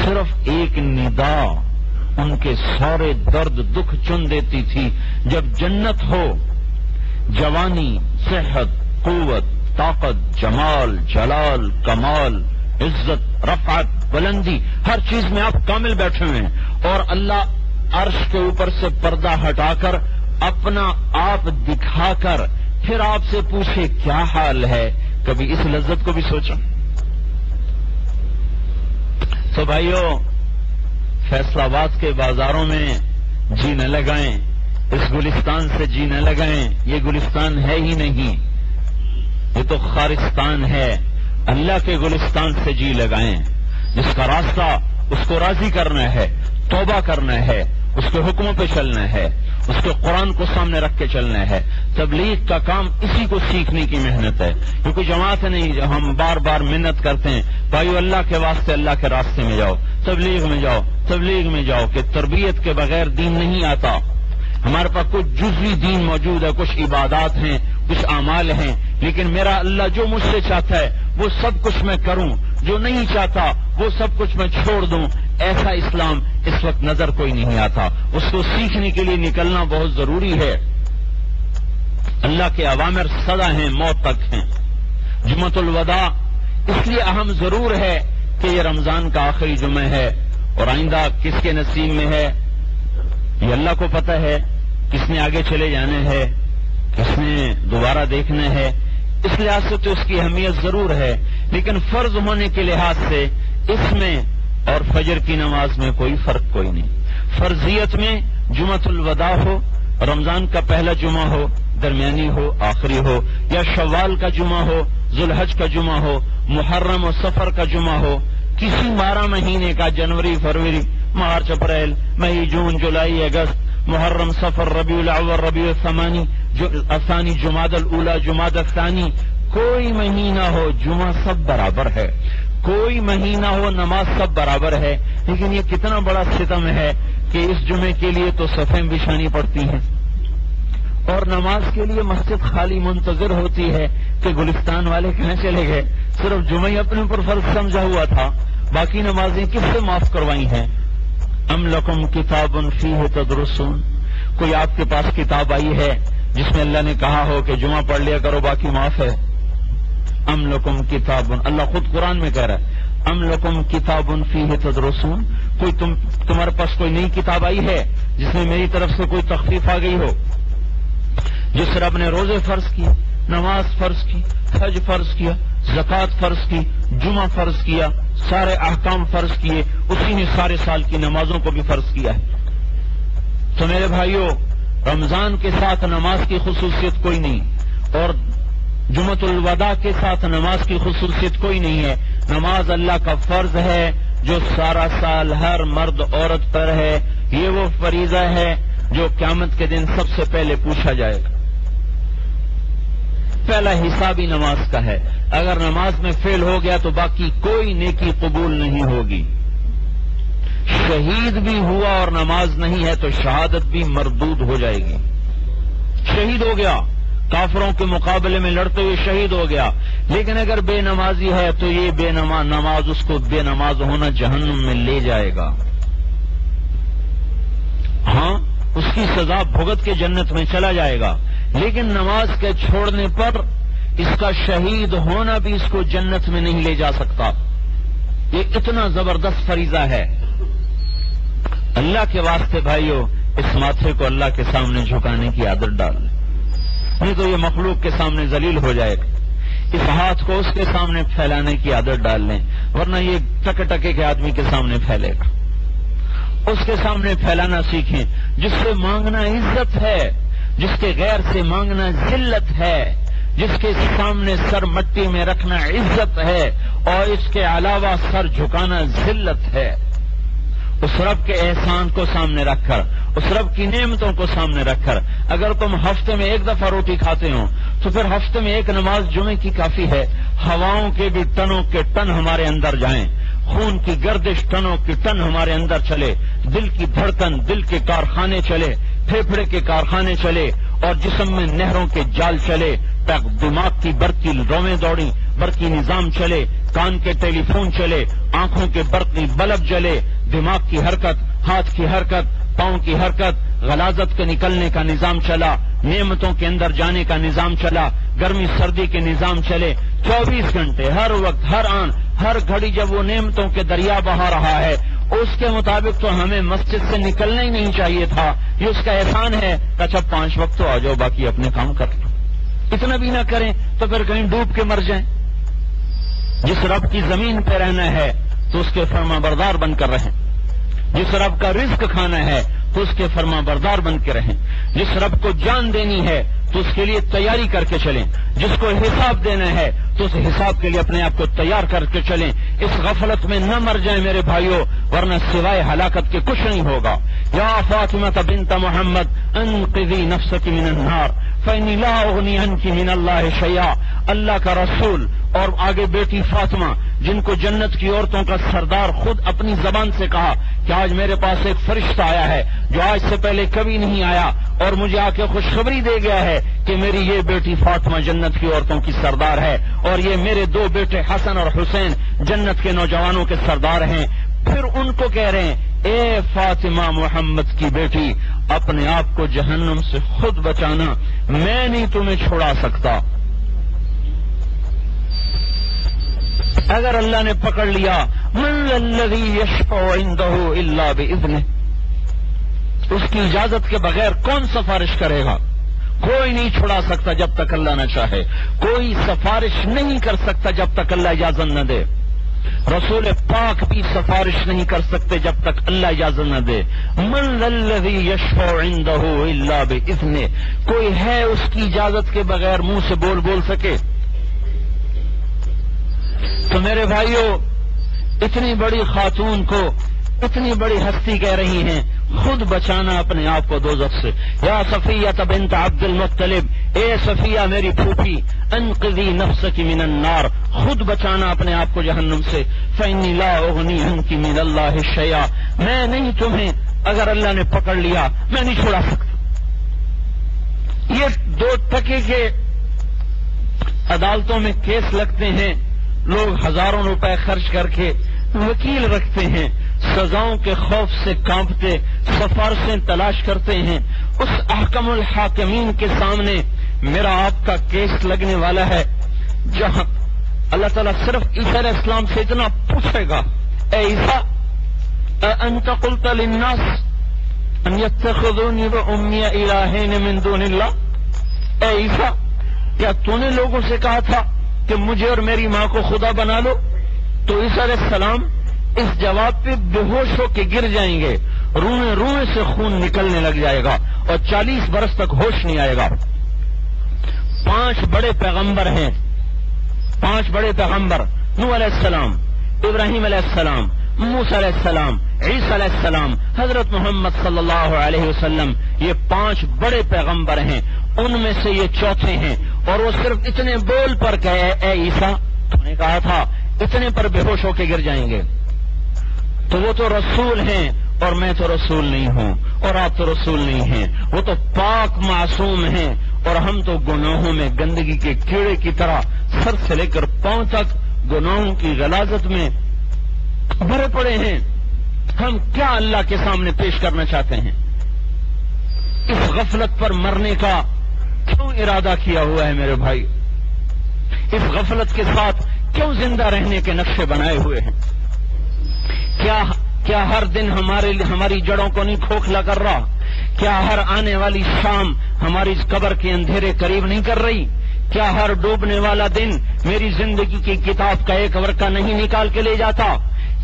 صرف ایک ندا ان کے سارے درد دکھ چن دیتی تھی۔ جب جنت ہو، جوانی، صحت، قوت، طاقت، جمال، جلال، کمال، عزت، رفعت، بلندی، ہر چیز میں آپ کامل بیٹھے ہوئے ہیں۔ اور اللہ عرش کے اوپر سے پردہ ہٹا کر، اپنا آپ دکھا کر پھر آپ سے پوچھے کیا حال ہے؟ کبھی اس لذت کو بھی سوچا؟ تو بھائیوں فیصلہ آباد کے بازاروں میں جینے لگائیں، اس گلستان سے جینے لگائیں، یہ گلستان ہے ہی نہیں۔ یہ تو خارستان ہے۔ اللہ کے گلستان سے جی لگائیں۔ جس کا راستہ اس کو راضی کرنا ہے، توبہ کرنا ہے، اس کے حکموں پہ چلنا ہے۔ اس کے قرآن کو سامنے رکھ کے چلنا ہے۔ تبلیغ کا کام اسی کو سیکھنے کی محنت ہے۔ کیونکہ جماعت نہیں، ہم بار بار محنت کرتے ہیں۔ بھائی اللہ کے واسطے اللہ کے راستے میں جاؤ۔ تبلیغ میں جاؤ، تبلیغ میں جاؤ کہ تربیت کے بغیر دین نہیں آتا۔ ہمارے پاس کچھ جزوی دین موجود ہے، کچھ عبادات ہیں، کچھ اعمال ہیں۔ لیکن میرا اللہ جو مجھ سے چاہتا ہے، وہ سب کچھ میں کروں۔ جو نہیں چاہتا، وہ سب کچھ میں چھوڑ دوں۔ ایسا اسلام اس وقت نظر کوئی نہیں آتا۔ اس کو سیکھنے کے لیے نکلنا بہت ضروری ہے۔ اللہ کے عوامر سدا ہیں، موت تک ہیں۔ جمعت الوداع اس لیے اہم ضرور ہے کہ یہ رمضان کا آخری جمعہ ہے۔ اور آئندہ کس کے نصیب میں ہے؟ یہ اللہ کو پتہ ہے۔ کس نے آگے چلے جانے ہے؟ کس نے دوبارہ دیکھنا ہے؟ اس لحاظ سے تو اس کی اہمیت ضرور ہے۔ لیکن فرض ہونے کے لحاظ سے اس میں اور فجر کی نماز میں کوئی فرق کوئی نہیں۔ فرضیت میں جمعت الوداع ہو، رمضان کا پہلا جمعہ ہو، درمیانی ہو، آخری ہو، یا شوال کا جمعہ ہو، ذوالحج کا جمعہ ہو، محرم و سفر کا جمعہ ہو، کسی بارہ مہینے کا جنوری، فروری، مارچ، اپریل، مئی، جون، جولائی، اگست، محرم، سفر، ربیع الاول، ربیع الثمانی افسانی جماعت الاولا جماعت الثانی، کوئی مہینہ ہو، جمعہ سب برابر ہے۔ کوئی مہینہ ہو نماز سب برابر ہے، لیکن یہ کتنا بڑا ستم ہے کہ اس جمعے کے لیے تو صفیں بچھانی پڑتی ہیں۔ اور نماز کے لیے مسجد خالی منتظر ہوتی ہے کہ گلستان والے کہاں چلے گئے؟ صرف جمعہ اپنے اوپر فرض سمجھا ہوا تھا۔ باقی نمازیں کس سے معاف کروائی ہیں؟ ام لکم کتاب فی ہے تدرسون۔ کوئی آپ کے پاس کتاب آئی ہے جس میں اللہ نے کہا ہو کہ جمعہ پڑھ لیا کرو، باقی معاف ہے۔ ام لکم کتاب اللہ خود قرآن میں کہہ رہا ہے. ام لکم کتاب فی ہے تدرسون. کوئی تم تمہارے پاس کوئی نئی کتاب آئی ہے جس میں میری طرف سے کوئی تخفیف آ گئی ہو؟ جس رب نے روزے فرض کیا نماز فرض کی، حج فرض کیا، زکوٰۃ فرض کی، جمعہ فرض کیا، سارے احکام فرض کیے، اسی نے سارے سال کی نمازوں کو بھی فرض کیا ہے۔ تو میرے بھائیوں رمضان کے ساتھ نماز کی خصوصیت کوئی نہیں، اور جمت الوداع کے ساتھ نماز کی خصوصیت کوئی نہیں ہے۔ نماز اللہ کا فرض ہے جو سارا سال ہر مرد عورت پر ہے۔ یہ وہ فریضہ ہے جو قیامت کے دن سب سے پہلے پوچھا جائے گا۔ پہلا حصہ بھی نماز کا ہے۔ اگر نماز میں فیل ہو گیا تو باقی کوئی نیکی قبول نہیں ہوگی۔ شہید بھی ہوا اور نماز نہیں ہے تو شہادت بھی مردود ہو جائے گی۔ شہید ہو گیا۔ کافروں کے مقابلے میں لڑتے ہوئے شہید ہو گیا۔ لیکن اگر بے نمازی ہے تو یہ بے نماز نماز اس کو بے نماز ہونا جہنم میں لے جائے گا۔ ہاں اس کی سزا بھگت کے جنت میں چلا جائے گا۔ لیکن نماز کے چھوڑنے پر اس کا شہید ہونا بھی اس کو جنت میں نہیں لے جا سکتا۔ یہ اتنا زبردست فریضہ ہے۔ اللہ کے واسطے بھائیوں اس ماتھے کو اللہ کے سامنے جھکانے کی عادت ڈال۔ لیں نہیں تو یہ مخلوق کے سامنے ذلیل ہو جائے۔ گا اس ہاتھ کو اس کے سامنے پھیلانے کی عادت ڈال لیں، ورنہ یہ ٹکے ٹکے کے آدمی کے سامنے پھیلے گا۔ اس کے سامنے پھیلانا سیکھیں، جس سے مانگنا عزت ہے، جس کے غیر سے مانگنا ذلت ہے، جس کے سامنے سر مٹی میں رکھنا عزت ہے، اور اس کے علاوہ سر جھکانا ذلت ہے۔ اس رب کے احسان کو سامنے رکھ کر، اس رب کی نعمتوں کو سامنے رکھ کر۔ اگر تم ہفتے میں ایک دفعہ روٹی کھاتے ہو، تو پھر ہفتے میں ایک نماز جمعے کی کافی ہے۔ ہواؤں کے بھی ٹنوں کے ٹن ہمارے اندر جائیں۔ خون کی گردش ٹنوں کی ٹن ہمارے اندر چلے۔ دل کی دھڑکن، دل کے کارخانے چلے۔ پھیپھڑے کے کارخانے چلے۔ اور جسم میں نہروں کے جال چلے۔ دماغ کی برقی رویں دوڑی برقی نظام چلے۔ کان کے ٹیلی فون چلے، آنکھوں کے برقی بلب جلے، دماغ کی حرکت، ہاتھ کی حرکت، پاؤں کی حرکت، غلازت کے نکلنے کا نظام چلا، نعمتوں کے اندر جانے کا نظام چلا، گرمی سردی کے نظام چلے، چوبیس گھنٹے ہر وقت، ہر آن، ہر گھڑی جب وہ نعمتوں کے دریا بہا رہا ہے، اس کے مطابق تو ہمیں مسجد سے نکلنا ہی نہیں چاہیے تھا۔ یہ اس کا احسان ہے۔ اچھا پانچ وقت تو آ جاؤ، باقی اپنے کام کر لو۔ اتنا بھی نہ کریں تو پھر کہیں ڈوب کے مر جائیں۔ جس رب کی زمین پہ رہنا ہے تو اس کے فرما بردار بن کر رہیں۔ جس رب کا رزق کھانا ہے تو اس کے فرما بردار بن کے رہیں۔ جس رب کو جان دینی ہے تو اس کے لیے تیاری کر کے چلیں۔ جس کو حساب دینا ہے تو اس حساب کے لیے اپنے آپ کو تیار کر کے چلیں۔ اس غفلت میں نہ مر جائیں میرے بھائیوں ورنہ سوائے ہلاکت کے کچھ نہیں ہوگا۔ یا فاطمہ بنت محمد، انقذی نفس کی من النار۔ فینی لا اغنی انکی من اللہ شیعہ اللہ کا رسول اور آگے بیٹی فاطمہ، جن کو جنت کی عورتوں کا سردار خود اپنی زبان سے کہا کہ آج میرے پاس ایک فرشتہ آیا ہے، جو آج سے پہلے کبھی نہیں آیا اور مجھے آ کے خوشخبری دے گیا ہے کہ میری یہ بیٹی فاطمہ جنت کی عورتوں کی سردار ہے اور یہ میرے دو بیٹے حسن اور حسین جنت کے نوجوانوں کے سردار ہیں۔ پھر ان کو کہہ رہے ہیں، اے فاطمہ محمد کی بیٹی، اپنے آپ کو جہنم سے خود بچانا میں نہیں تمہیں چھوڑا سکتا۔ اگر اللہ نے پکڑ لیا اللہ بزن اس کی اجازت کے بغیر کون سفارش کرے گا؟ کوئی نہیں چھڑا سکتا جب تک اللہ نہ چاہے۔ کوئی سفارش نہیں کر سکتا جب تک اللہ اجازت نہ دے۔ رسول پاک بھی سفارش نہیں کر سکتے جب تک اللہ اجازت نہ دے۔ من الذي يشفع عنده الا باذنه کوئی ہے اس کی اجازت کے بغیر منہ سے بول بول سکے؟ تو میرے بھائیوں اتنی بڑی خاتون کو اتنی بڑی ہستی کہہ رہی ہیں۔ خود بچانا اپنے آپ کو دو سے۔ یا صفیہ بنت عبد المختلب اے صفیہ میری پھوپھی، انقذی نفس کی من النار۔ خود بچانا اپنے آپ کو جہنم سے۔ فینی لا اغنی کی من اللہ شیا میں نہیں تمہیں، اگر اللہ نے پکڑ لیا، میں نہیں چھوڑا سکتا۔ یہ دو ٹکے کے عدالتوں میں کیس لگتے ہیں۔ لوگ ہزاروں روپے خرچ کر کے وکیل رکھتے ہیں۔ سزاؤں کے خوف سے کانپتے سفارشیں تلاش کرتے ہیں۔ اس احکم الحاکمین کے سامنے میرا آپ کا کیس لگنے والا ہے، جہاں اللہ تعالیٰ صرف عیسیٰ علیہ السلام سے اتنا پوچھے گا، اے عیسا انت قلت للناس، ان يتخذوني وامي الهين من دون اللہ۔ اے عیسا کیا تو نے لوگوں سے کہا تھا کہ مجھے اور میری ماں کو خدا بنا لو؟ تو عیسیٰ علیہ السلام اس جواب پہ بے ہوش ہو کے گر جائیں گے۔ روئے روئے سے خون نکلنے لگ جائے گا اور چالیس برس تک ہوش نہیں آئے گا۔ پانچ بڑے پیغمبر ہیں۔ پانچ بڑے پیغمبر۔ نو علیہ السلام، ابراہیم علیہ السلام موس علیہ السلام، عیسی علیہ السلام، حضرت محمد صلی اللہ علیہ وسلم، یہ پانچ بڑے پیغمبر ہیں۔ ان میں سے یہ چوتھے ہیں۔ اور وہ صرف اتنے بول پر کہے اے عیسا تو نے کہا تھا، اتنے پر بے ہوش ہو کے گر جائیں گے۔ تو وہ تو رسول ہیں اور میں تو رسول نہیں ہوں اور آپ تو رسول نہیں ہیں وہ تو پاک معصوم ہیں اور ہم تو گناہوں میں گندگی کے کیڑے کی طرح سر سے لے کر پاؤں تک گناہوں کی غلازت میں بھرے پڑے ہیں۔ ہم کیا اللہ کے سامنے پیش کرنا چاہتے ہیں؟ اس غفلت پر مرنے کا کیوں ارادہ کیا ہوا ہے میرے بھائی؟ اس غفلت کے ساتھ کیوں زندہ رہنے کے نقشے بنائے ہوئے ہیں؟ کیا کیا ہر دن ہمارے ہماری جڑوں کو نہیں کھوکھلا کر رہا؟ کیا ہر آنے والی شام ہماری قبر کے اندھیرے قریب نہیں کر رہی؟ کیا ہر ڈوبنے والا دن میری زندگی کی کتاب کا ایک ورقہ نہیں نکال کے لے جاتا؟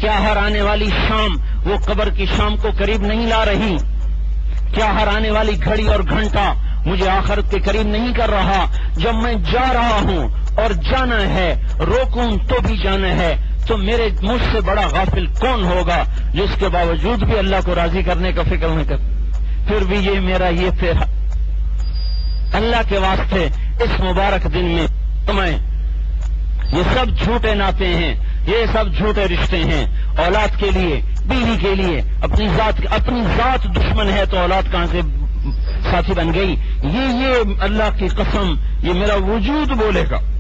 کیا ہر آنے والی شام وہ قبر کی شام کو قریب نہیں لا رہی؟ کیا ہر آنے والی گھڑی اور گھنٹہ مجھے آخرت کے قریب نہیں کر رہا؟ جب میں جا رہا ہوں اور جانا ہے، روکوں تو بھی جانا ہے تو میرے مجھ سے بڑا غافل کون ہوگا جس کے باوجود بھی اللہ کو راضی کرنے کا فکر نہیں کر پھر بھی یہ میرا یہ پھر اللہ کے واسطے اس مبارک دن میں تمہیں یہ سب جھوٹے ناطے ہیں، یہ سب جھوٹے رشتے ہیں۔ اولاد کے لیے، بیوی کے لیے۔ اپنی ذات اپنی ذات دشمن ہے تو اولاد کہاں سے ساتھی بن گئی؟ یہ یہ اللہ کی قسم، یہ میرا وجود بولے گا۔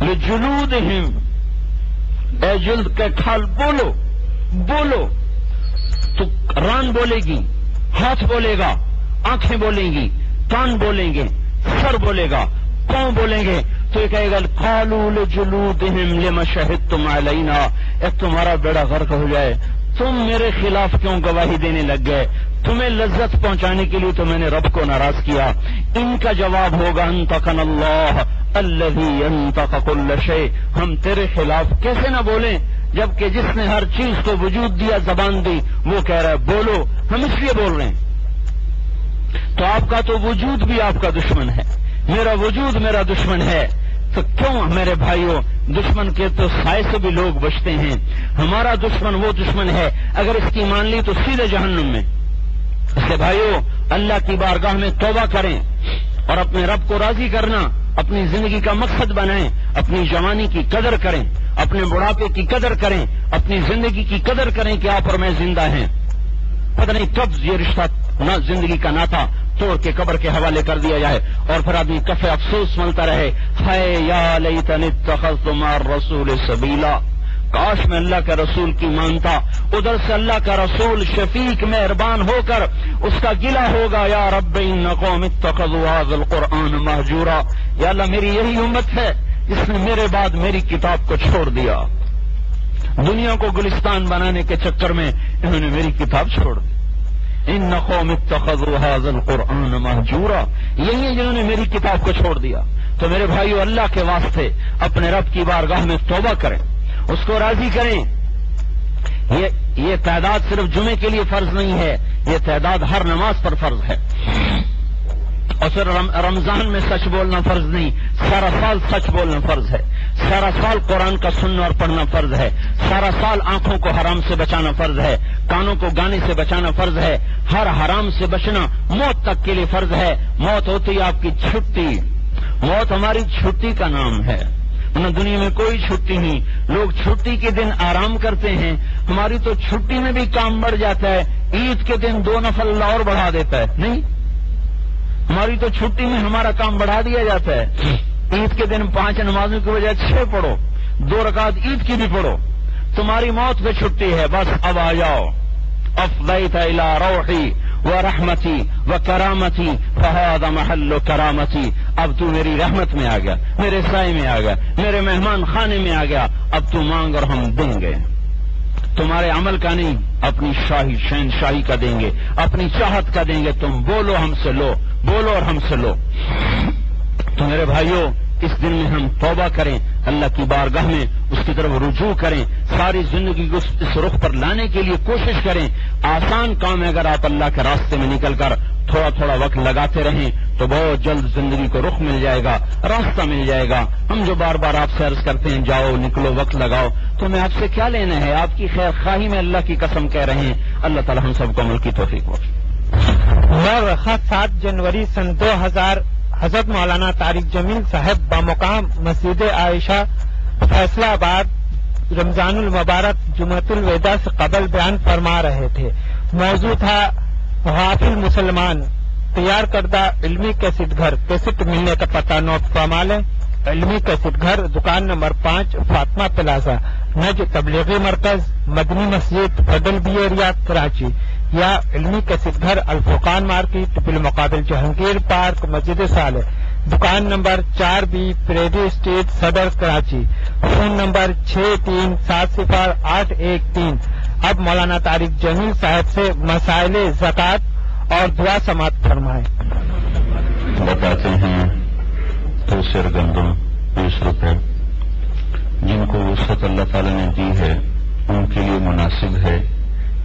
یہ جلود اے جلد کے کھال بولو بولو۔ تو ران بولے گی، ہاتھ بولے گا، آنکھیں بولیں گی، کان بولیں گے، سر بولے گا، پاؤں بولیں گے۔ تو یہ کہے گا کالو جلو دہم لما شہد تم علینا۔ ایک تمہارا بیڑا غرق ہو جائے۔ تم میرے خلاف کیوں گواہی دینے لگ گئے؟ تمہیں لذت پہنچانے کے لیے تو میں نے رب کو ناراض کیا۔ ان کا جواب ہوگا، انتقن اللہ اللہ انتق شے ہم تیرے خلاف کیسے نہ بولیں، جبکہ جس نے ہر چیز کو وجود دیا، زبان دی، وہ کہہ رہا ہے، بولو، ہم اس لیے بول رہے ہیں۔ تو آپ کا تو وجود بھی آپ کا دشمن ہے۔ میرا وجود میرا دشمن ہے۔ تو کیوں میرے بھائیوں، دشمن کے تو سائے سے بھی لوگ بچتے ہیں۔ ہمارا دشمن وہ دشمن ہے۔ اگر اس کی مان لی تو سیدھے جہنم میں۔ اس سے بھائیوں اللہ کی بارگاہ میں توبہ کریں اور اپنے رب کو راضی کرنا، اپنی زندگی کا مقصد بنائیں، اپنی جوانی کی قدر کریں، اپنے بڑھاپے کی قدر کریں، اپنی زندگی کی قدر کریں کہ آپ اور میں زندہ ہیں۔ پتہ نہیں کب یہ رشتہ، نہ زندگی کا ناتا توڑ کے قبر کے حوالے کر دیا جائے اور پھر آدمی کفے افسوس ملتا رہے ہے یا تمہار رسول سبیلا۔ کاش میں اللہ کے رسول کی مانتا، ادھر سے اللہ کا رسول شفیق مہربان ہو کر اس کا گلا ہوگا، یا رب قوم القرآن محجورا یا اللہ میری یہی امت ہے جس نے میرے بعد میری کتاب کو چھوڑ دیا۔ دنیا کو گلستان بنانے کے چکر میں انہوں نے میری کتاب چھوڑ دی۔ ان قوم اتخذوا هذا القرآن مہجورا۔ یہی ہے جنہوں نے میری کتاب کو چھوڑ دیا۔ تو میرے بھائیو، اللہ کے واسطے اپنے رب کی بارگاہ میں توبہ کریں۔ اس کو راضی کریں۔ یہ یہ تعداد صرف جمعے کے لیے فرض نہیں ہے، یہ تعداد ہر نماز پر فرض ہے۔ اور پھر رمضان میں سچ بولنا فرض نہیں، سارا سال سچ بولنا فرض ہے۔ سارا سال قرآن کا سننا اور پڑھنا فرض ہے۔ سارا سال آنکھوں کو حرام سے بچانا فرض ہے، کانوں کو گانے سے بچانا فرض ہے۔ ہر حرام سے بچنا موت تک کے لیے فرض ہے۔ موت ہوتی ہے آپ کی چھٹی۔ موت ہماری چھٹی کا نام ہے۔ دنیا میں کوئی چھٹی نہیں۔ لوگ چھٹی کے دن آرام کرتے ہیں۔ ہماری تو چھٹی میں بھی کام بڑھ جاتا ہے۔ عید کے دن دو نفل اور بڑھا دیتا ہے۔ نہیں۔ ہماری تو چھٹی میں ہمارا کام بڑھا دیا جاتا ہے۔ عید کے دن پانچ نمازوں کی وجہ چھ پڑھو۔ دو رکعت عید کی بھی پڑھو۔ تمہاری موت پہ چھٹی ہے۔ بس اب آ جاؤ۔ افضیت الى روحی و رحمتی و کرامتی فہاد محل و کرامتی۔ اب تو میری رحمت میں آ گیا، میرے سائے میں آ گیا، میرے مہمان خانے میں آ گیا، اب تو مانگ اور ہم دیں گے۔ تمہارے عمل کا نہیں، اپنی شاہی شہن شاہی کا دیں گے، اپنی چاہت کا دیں گے، تم بولو ہم سے لو، بولو اور ہم سے لو۔ تو میرے بھائیوں اس دن میں ہم توبہ کریں، اللہ کی بارگاہ میں اس کی طرف رجوع کریں، ساری زندگی کو اس رخ پر لانے کے لیے کوشش کریں۔ آسان کام ہے اگر آپ اللہ کے راستے میں نکل کر تھوڑا تھوڑا وقت لگاتے رہیں تو بہت جلد زندگی کو رخ مل جائے گا، راستہ مل جائے گا۔ ہم جو بار بار آپ سے عرض کرتے ہیں، جاؤ، نکلو، وقت لگاؤ۔ تو میں آپ سے کیا لینا ہے؟ آپ کی خیر خواہی میں اللہ کی قسم کہہ رہے ہیں۔ اللہ تعالیٰ ہم سب کو عمل کی توفیق ہو خط سات جنوری سن دو ہزار، حضرت مولانا طارق جمیل صاحب بمقام مسجد عائشہ فیصلہ آباد، رمضان المبارک جمعت الوداع سے قبل بیان فرما رہے تھے۔ موضوع تھا غافل مسلمان۔ تیار کردہ علمی کیسٹ گھر کیسٹ ملنے کا پتہ نوٹ فرما لیں علمی کیسٹ گھر، دکان نمبر پانچ، فاطمہ پلازا، نج تبلیغی مرکز، مدنی مسجد فیڈل بی ایریا، کراچی۔ یا علمی کیسٹ گھر، الفقان مارکیٹ، بالمقابل جہانگیر پارک، مسجد سال دکان نمبر چار بی، پریڈی اسٹریٹ، صدر کراچی۔ فون نمبر چھ تین، سات صفر آٹھ ایک تین۔ اب مولانا طارق جمیل صاحب سے مسائل زکات اور دعا سماعت فرمائے۔ بتاتے ہیں تو سر گندم بیس روپے۔ جن کو وسط اللہ تعالی نے دی ہے، ان کے لیے مناسب ہے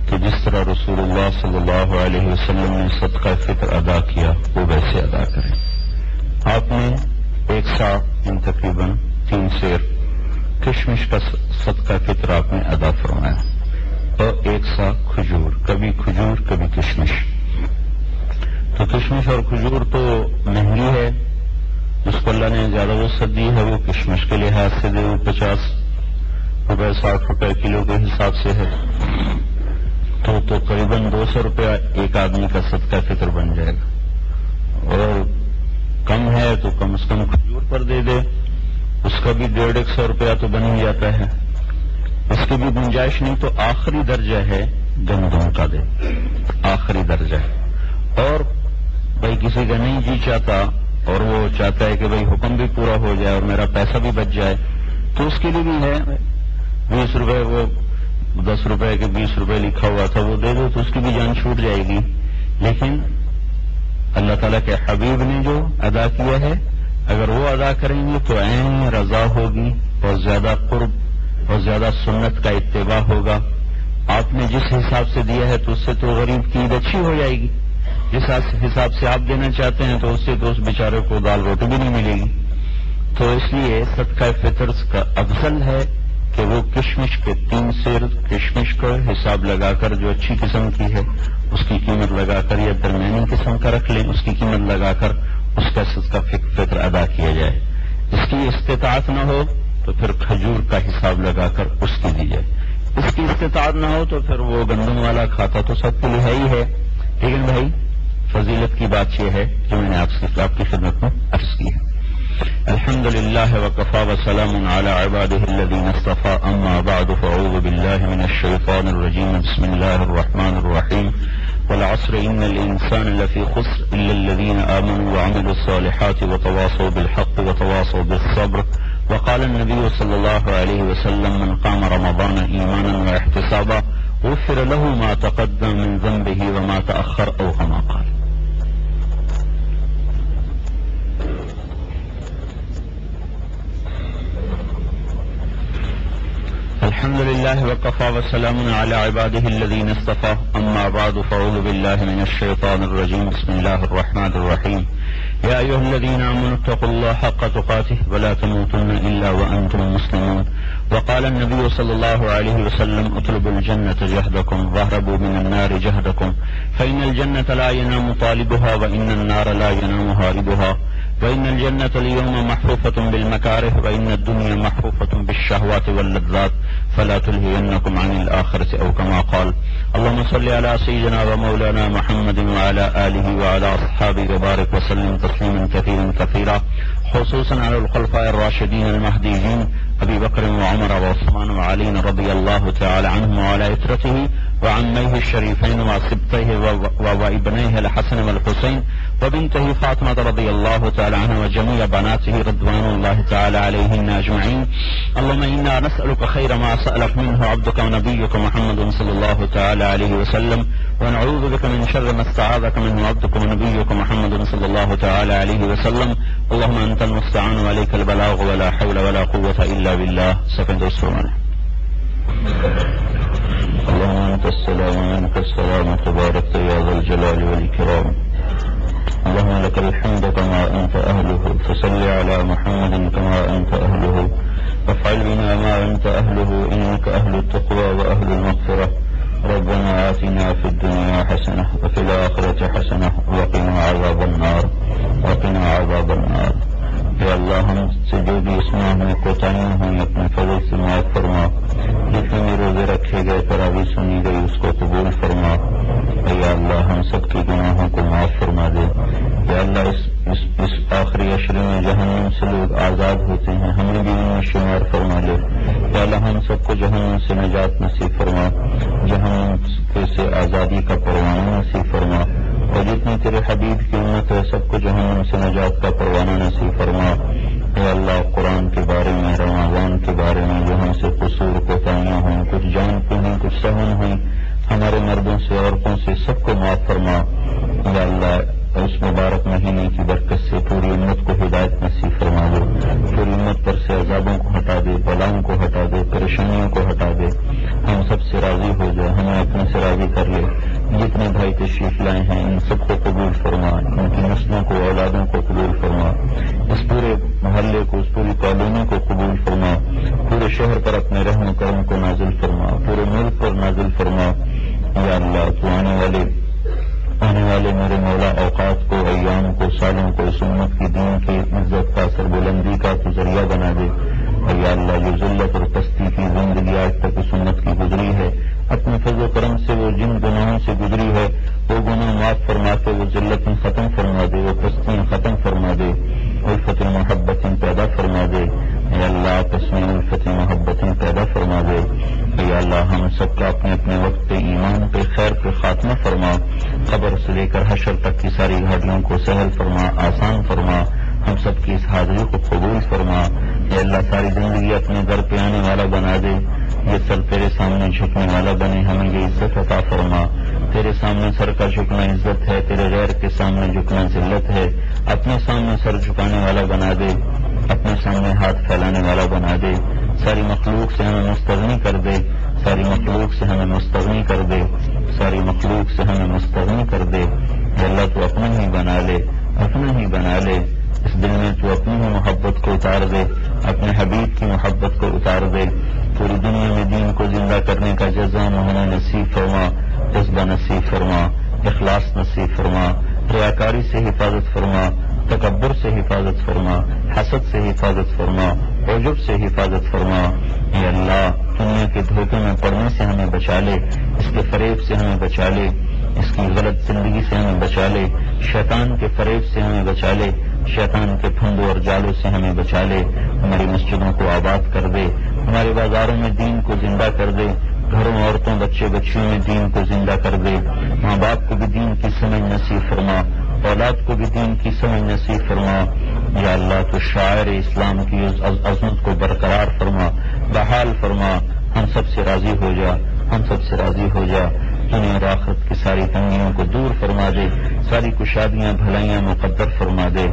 کہ جس طرح رسول اللہ صلی اللہ علیہ وسلم نے صدقہ فطر ادا کیا، وہ ویسے ادا کریں۔ آپ نے ایک سا ان تقریباً تین سیر کشمش کا صدقہ فطر آپ نے ادا فرمایا۔ اور ایک سا کھجور، کبھی کھجور، کبھی کشمش۔ کشمش اور کھجور تو مہنگی ہے۔ جس کو اللہ نے زیادہ وسط دی ہے۔ وہ کشمش کے لحاظ سے دے وہ پچاس روپے، ساٹھ روپے کلو کے حساب سے ہے۔ تو تو قریباً دو سو روپیہ ایک آدمی کا صدقہ فطر بن جائے گا۔ اور کم ہے تو کم از کم کھجور پر دے دے۔ اس کا بھی ڈیڑھ ایک سو روپیہ تو بن ہی جاتا ہے۔ اس کی بھی گنجائش نہیں تو آخری درجہ ہے گندم کا دے۔ آخری درجہ۔ ہے اور بھائی کسی کا نہیں جی چاہتا اور وہ چاہتا ہے کہ بھائی حکم بھی پورا ہو جائے اور میرا پیسہ بھی بچ جائے، تو اس کے لیے بھی ہے۔ بیس روپے وہ دس روپے کے بیس روپے لکھا ہوا تھا، وہ دے دو تو اس کی بھی جان چھوٹ جائے گی۔ لیکن اللہ تعالیٰ کے حبیب نے جو ادا کیا ہے، اگر وہ ادا کریں گے تو عین رضا ہوگی اور زیادہ قرب اور زیادہ سنت کا اتباع ہوگا۔ آپ نے جس حساب سے دیا ہے تو اس سے تو غریب کی عید اچھی ہو جائے گی۔ جس حساب سے آپ دینا چاہتے ہیں تو اس سے تو اس بیچارے کو دال روٹی بھی نہیں ملے گی۔ تو اس لیے صدقہ فطر کا افضل ہے کہ وہ کشمش کے تین سیر، کشمش کا حساب لگا کر جو اچھی قسم کی ہے، اس کی قیمت لگا کر یا درمیانی قسم کا رکھ لیں، اس کی قیمت لگا کر اس کا سز کا ادا کیا جائے۔ اس کی استطاعت نہ ہو تو پھر کھجور کا حساب لگا کر اس کی دی جائے۔ اس کی استطاعت نہ ہو تو پھر وہ گندم والا کھاتا تو سب کے لیے ہے ہی ہے۔ لیکن بھائی فضیلت کی بات یہ ہے جو میں نے آپ سے آپ کی خدمت میں عرض کی ہے۔ الحمد لله وكفى وسلام على عباده الذين اصطفى أما بعد فأعوذ بالله من الشيطان الرجيم بسم الله الرحمن الرحيم والعصر إن الإنسان لفي خسر إلا الذين آمنوا وعملوا الصالحات وتواصوا بالحق وتواصوا بالصبر۔ وقال النبي صلى الله عليه وسلم، من قام رمضان إيمانا واحتسابا غفر له ما تقدم من ذنبه وما تأخر أو كما قال الحمد لله وقفى وسلام على عباده الذين اصطفى. أما بعد فعوذ بالله من الشيطان الرجيم. بسم الله الرحمن الرحيم. يا أيها الذين آمنوا اتقوا الله حق تقاته ولا تموتن إلا وأنتم مسلمون. وقال النبي صلى الله عليه وسلم اطلبوا الجنة جهدكم، واهربوا من النار جهدكم. فإن الجنة لا ينام طالبها، وإن النار لا ينام هاربها وإن الجنة اليوم محفوفة بالمكاره وإن الدنيا محفوفة بالشهوات واللذات فلا تلهينكم عن الآخرة أو كما قال. اللهم صل على سيدنا ومولانا محمد وعلى آله وعلى أصحابه وبارك وسلم تسليما كثيرا كثيرا. خصوصا على الخلفاء الراشدين المهديين أبي بكر وعمر وعثمان وعلي رضي الله تعالى عنهم وعلى إترته وعميه الشريفين وسبطيه وابنيه الحسن والحسين وبنته فاطمة رضي الله تعالى عنها وجميع بناته رضوان الله تعالى عليهن أجمعين. اللهم إنا نسألك خير ما سألك منه عبدك ونبيك محمد صلى الله تعالى عليه وسلم ونعوذ بك من شر ما استعاذك منه عبدك ونبيك محمد صلى الله تعالى عليه وسلم. اللهم أنت المستعان وعليك البلاغ ولا حول ولا قوة إلا بالله. سكند السلام اللهم أنت السلام ومنك السلام تبارك يا ذا الجلال والإكرام. اللهم لك الحمد كما أنت أهله. فصل على محمد كما أنت أهله. وافعل بنا ما أنت أهله. إنك أهل التقوى وأهل المغفرة. ربنا آتنا في الدنيا حسنة وفي الآخرة حسنة. وقنا عذاب النار. وقنا عذاب النار. یا اللہ ہم سے جو بھی اس میں ہمیں کوتاہیاں ہوئی اپنے فضل سے معاف فرما۔ جتنے روزے رکھے گئے تراوی سنی گئی اس کو قبول فرما۔ یا اللہ ہم سب کی گناہوں کو معاف فرما دے۔ یا اللہ اس اس, اس آخری عشرے میں جہنم سے لوگ آزاد ہوتے ہیں ہمیں بھی ان میں شمار فرما لے یا اللہ ہم سب کو جہنم سے نجات نصیب فرما۔ جہنم سے آزادی کا پروانہ نصیب فرما۔ اور جتنی تیرے حبیب کی امت ہے، سب کو جہنم سے نجات کا پروانہ نصیب فرما۔ اے اللہ، قرآن کے بارے میں، رمضان کے بارے میں جو سے قصور کوتاہیاں ہوں کچھ جان ہوئیں کچھ سہن ہوئی ہمارے مردوں سے، عورتوں سے سب کو معاف فرما۔ یا اللہ، اس مبارک مہینے کی برکت سے پوری امت کو ہدایت نصیب فرما دے۔ پوری امت پر سے عذابوں کو ہٹا دے بلاؤں کو ہٹا دے، پریشانیوں کو ہٹا دے۔ ہم سب سے راضی ہو جائے، ہمیں اپنے سے راضی کر لے۔ جتنے بھائی تشریف لائے ہیں، ان سب کو قبول فرما، ان کی نسلوں کو، اولادوں کو قبول فرما۔ اس پورے محلے کو، اس پوری کالونی کو قبول فرما۔ پورے شہر پر اپنے رحم کرم کو نازل فرما۔ پورے ملک پر نازل فرما۔ یا اللہ، تو آنے والے آنے والے میرے مولا اوقات کو، ایام کو، سالوں کو اس امت کی دین کی عزت کا سر بلندی کا، تو ذریعہ بنا دے۔ اور یا اللہ جو ذلت اور پستی کی زندگی آج تک اس کی گزری ہے۔ اپنے فضل و کرم سے وہ جن گناہوں سے گزری ہے، وہ گناہ معاف فرما کے وہ ذلتیں ختم فرما دے، وہ پستیاں ختم فرما دے، الفت محبتیں پیدا فرما دے۔ اے اللہ آپس میں الفت محبتیں پیدا فرما دے۔ اے اللہ، ہم سب کا اپنے اپنے وقت پہ ایمان پہ خیر پہ خاتمہ فرما۔ خبر سے لے کر حشر تک کی ساری گھاڑیوں کو سہل فرما، آسان فرما۔ ہم سب کی اس حاضری کو قبول فرما، اے اللہ ساری زندگی اپنے گھر پہ آنے والا بنا دے، یہ سر تیرے سامنے جھکنے والا بنے، ہمیں یہ عزت عطا فرما۔ تیرے سامنے سر کا جھکنا عزت ہے، تیرے غیر کے سامنے جھکنا ذلت ہے۔ اپنے سامنے سر جھکانے والا بنا دے، اپنے سامنے ہاتھ پھیلانے والا بنا دے۔ ساری مخلوق سے ہمیں مستغنی کر دے، ساری مخلوق سے ہمیں مستغنی کر دے، ساری مخلوق سے ہمیں مستغنی کر دے۔ اللہ تو اپنا ہی بنا لے۔ بچا لے شیطان کے پھندوں اور جالوں سے ہمیں بچا لے، ہماری مسجدوں کو آباد کر دے، ہمارے بازاروں میں دین کو زندہ کر دے، گھروں، عورتوں، بچے، بچیوں میں دین کو زندہ کر دے۔ ماں باپ کو بھی دین کی سمجھ نصیب فرما، اولاد کو بھی دین کی سمجھ نصیب فرما۔ یا اللہ تو شاعر اسلام کی عظمت کو برقرار فرما، بحال فرما۔ ہم سب سے راضی ہو جا، ہم سب سے راضی ہو جا۔ دنیا اور آخرت کی ساری تنگیوں کو دور فرما دے۔ ساری کشادیاں، بھلائیاں مقدر فرما دے۔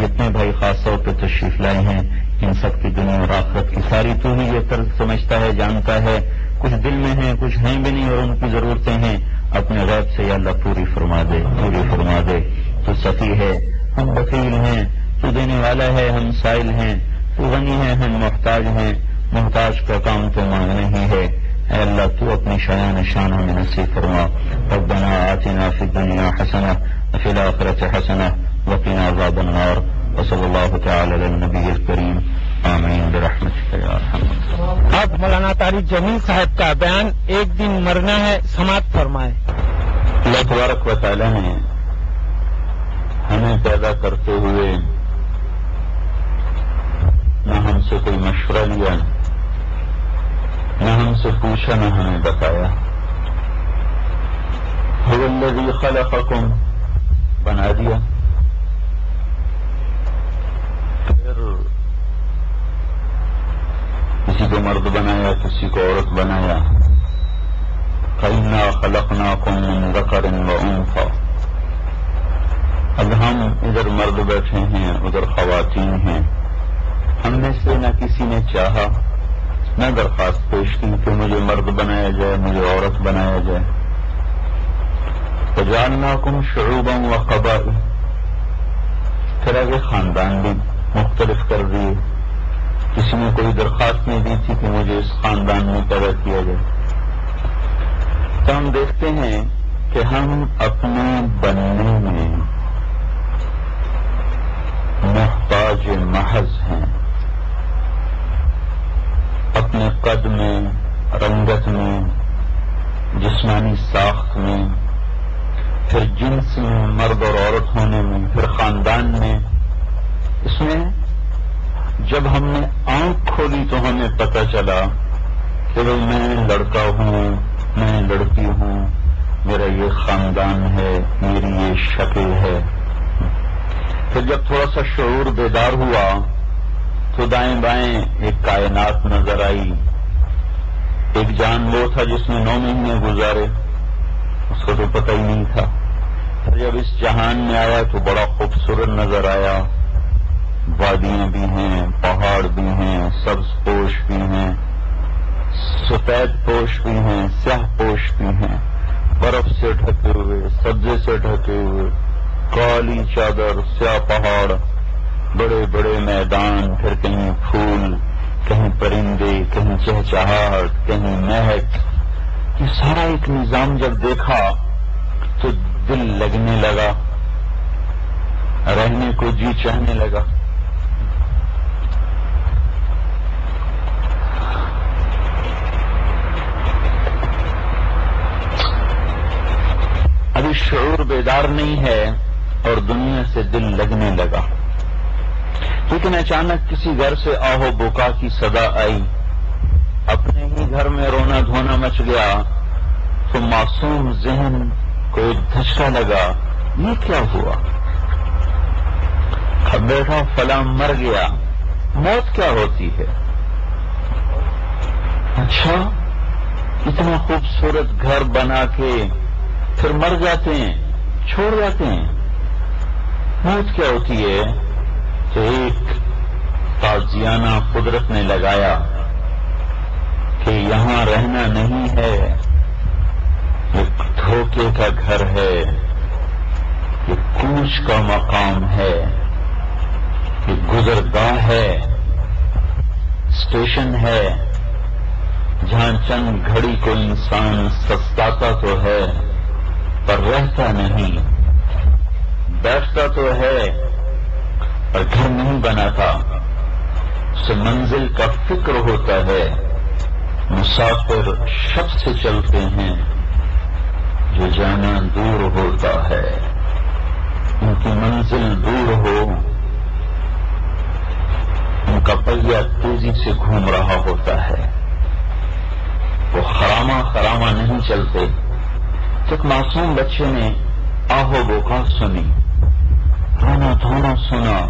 جتنے بھائی خاص طور پہ تشریف لائے ہیں، ان سب کی دنیا اور آخرت کی ساری تو ہی یہ طرز سمجھتا ہے، جانتا ہے۔ کچھ دل میں ہیں، کچھ ہیں بھی نہیں اور ان کی ضرورتیں ہیں۔ اپنے غیب سے یا اللہ پوری فرما دے، پوری فرما دے۔ تو سفی ہے، ہم وکیل ہیں۔ تو دینے والا ہے، ہم سائل ہیں۔ تو غنی ہے ہم محتاج ہیں۔ محتاج کا کام تو مانگنا ہی ہے۔ اے اللہ، تو اپنی شایان شان ہمیں نصیب فرما۔ ربنا آتنا فی الدنیا حسنہ وفی الاخرت حسنہ وقنا عذاب النار وصلی اللہ تعالی علی النبی الکریم آمین برحمتک یا ارحم اب مولانا طارق جمیل صاحب کا بیان ایک دن مرنا ہے سماعت فرمائے۔ اللہ تبارک و تعالی نے ہمیں پیدا کرتے ہوئے نہ ہم سے کوئی مشورہ لیا نہ ہم سے پوچھا نہ ہمیں بتایا۔ الذی خلقکم بنا دیا. پھر کسی کو مرد بنایا، کسی کو عورت بنایا. کئینا خلقنا کم من ذکر و اب ہم ادھر مرد بیٹھے ہیں، ادھر خواتین ہیں. ہم نے سے نہ کسی نے چاہا، نہ درخواست پیش کی کہ مجھے مرد بنایا جائے، مجھے عورت بنایا جائے. تو جاننا کم و قبائل پھر آگے خاندان بھی مختلف کر دیے. کسی نے کوئی درخواست نہیں دی تھی کہ مجھے اس خاندان میں پیدا کیا جائے. تو ہم دیکھتے ہیں کہ ہم اپنے بننے میں محتاج محض ہیں. اپنے قد میں، رنگت میں، جسمانی ساخت میں پھر جنس میں مرد اور عورت ہونے میں، پھر خاندان میں۔ اس میں جب ہم نے آنکھ کھولی تو ہمیں پتہ چلا کہ بھائی میں لڑکا ہوں، میں لڑکی ہوں، میرا یہ خاندان ہے، میری یہ شکل ہے۔ پھر جب تھوڑا سا شعور بیدار ہوا تو دائیں بائیں ایک کائنات نظر آئی۔ ایک جان وہ تھا جس نے نو مہینے گزارے، اس کو تو پتہ ہی نہیں تھا۔ جب اس جہان میں آیا تو بڑا خوبصورت نظر آیا۔ وادیاں بھی ہیں، پہاڑ بھی ہیں، سبز پوش بھی ہیں سفید پوش بھی ہیں، سیاہ پوش بھی ہیں۔ برف سے ڈھکے ہوئے سبزے سے ڈھکے ہوئے، کالی چادر، سیاہ پہاڑ، بڑے بڑے میدان، پھر کہیں پھول، کہیں پرندے، کہیں چہچہاہٹ، کہیں مہک۔ یہ سارا ایک نظام جب دیکھا تو دل لگنے لگا، رہنے کو جی چاہنے لگا۔ ابھی شعور بیدار نہیں ہے اور دنیا سے دل لگنے لگا۔ لیکن اچانک کسی گھر سے آہو بوکا کی صدا آئی۔ اپنے ہی گھر میں رونا دھونا مچ گیا تو معصوم ذہن کو دھچکا لگا، یہ کیا ہوا؟ بیٹھا، فلاں مر گیا، موت کیا ہوتی ہے؟ اچھا اتنا خوبصورت گھر بنا کے پھر مر جاتے ہیں، چھوڑ جاتے ہیں۔ موت کیا ہوتی ہے؟ تو ایک تازیانہ قدرت نے لگایا کہ یہاں رہنا نہیں ہے۔ یہ دھوکے کا گھر ہے، یہ کوچ کا مقام ہے، یہ گزرگاہ ہے، اسٹیشن ہے۔ جہاں چند گھڑی کو انسان سستاتا تو ہے، پر رہتا نہیں۔ بیٹھتا تو ہے، پر گھر نہیں بناتا۔ اسے منزل کا فکر ہوتا ہے۔ مسافر شب سے چلتے ہیں۔ جو جانا دور ہوتا ہے، ان کی منزل دور ہو۔ ان کا پہیا تیزی سے گھوم رہا ہوتا ہے۔ وہ خراما خراما نہیں چلتے۔ ایک معصوم بچے نے آہو بوکا سنی۔ رونا دھونا سنا۔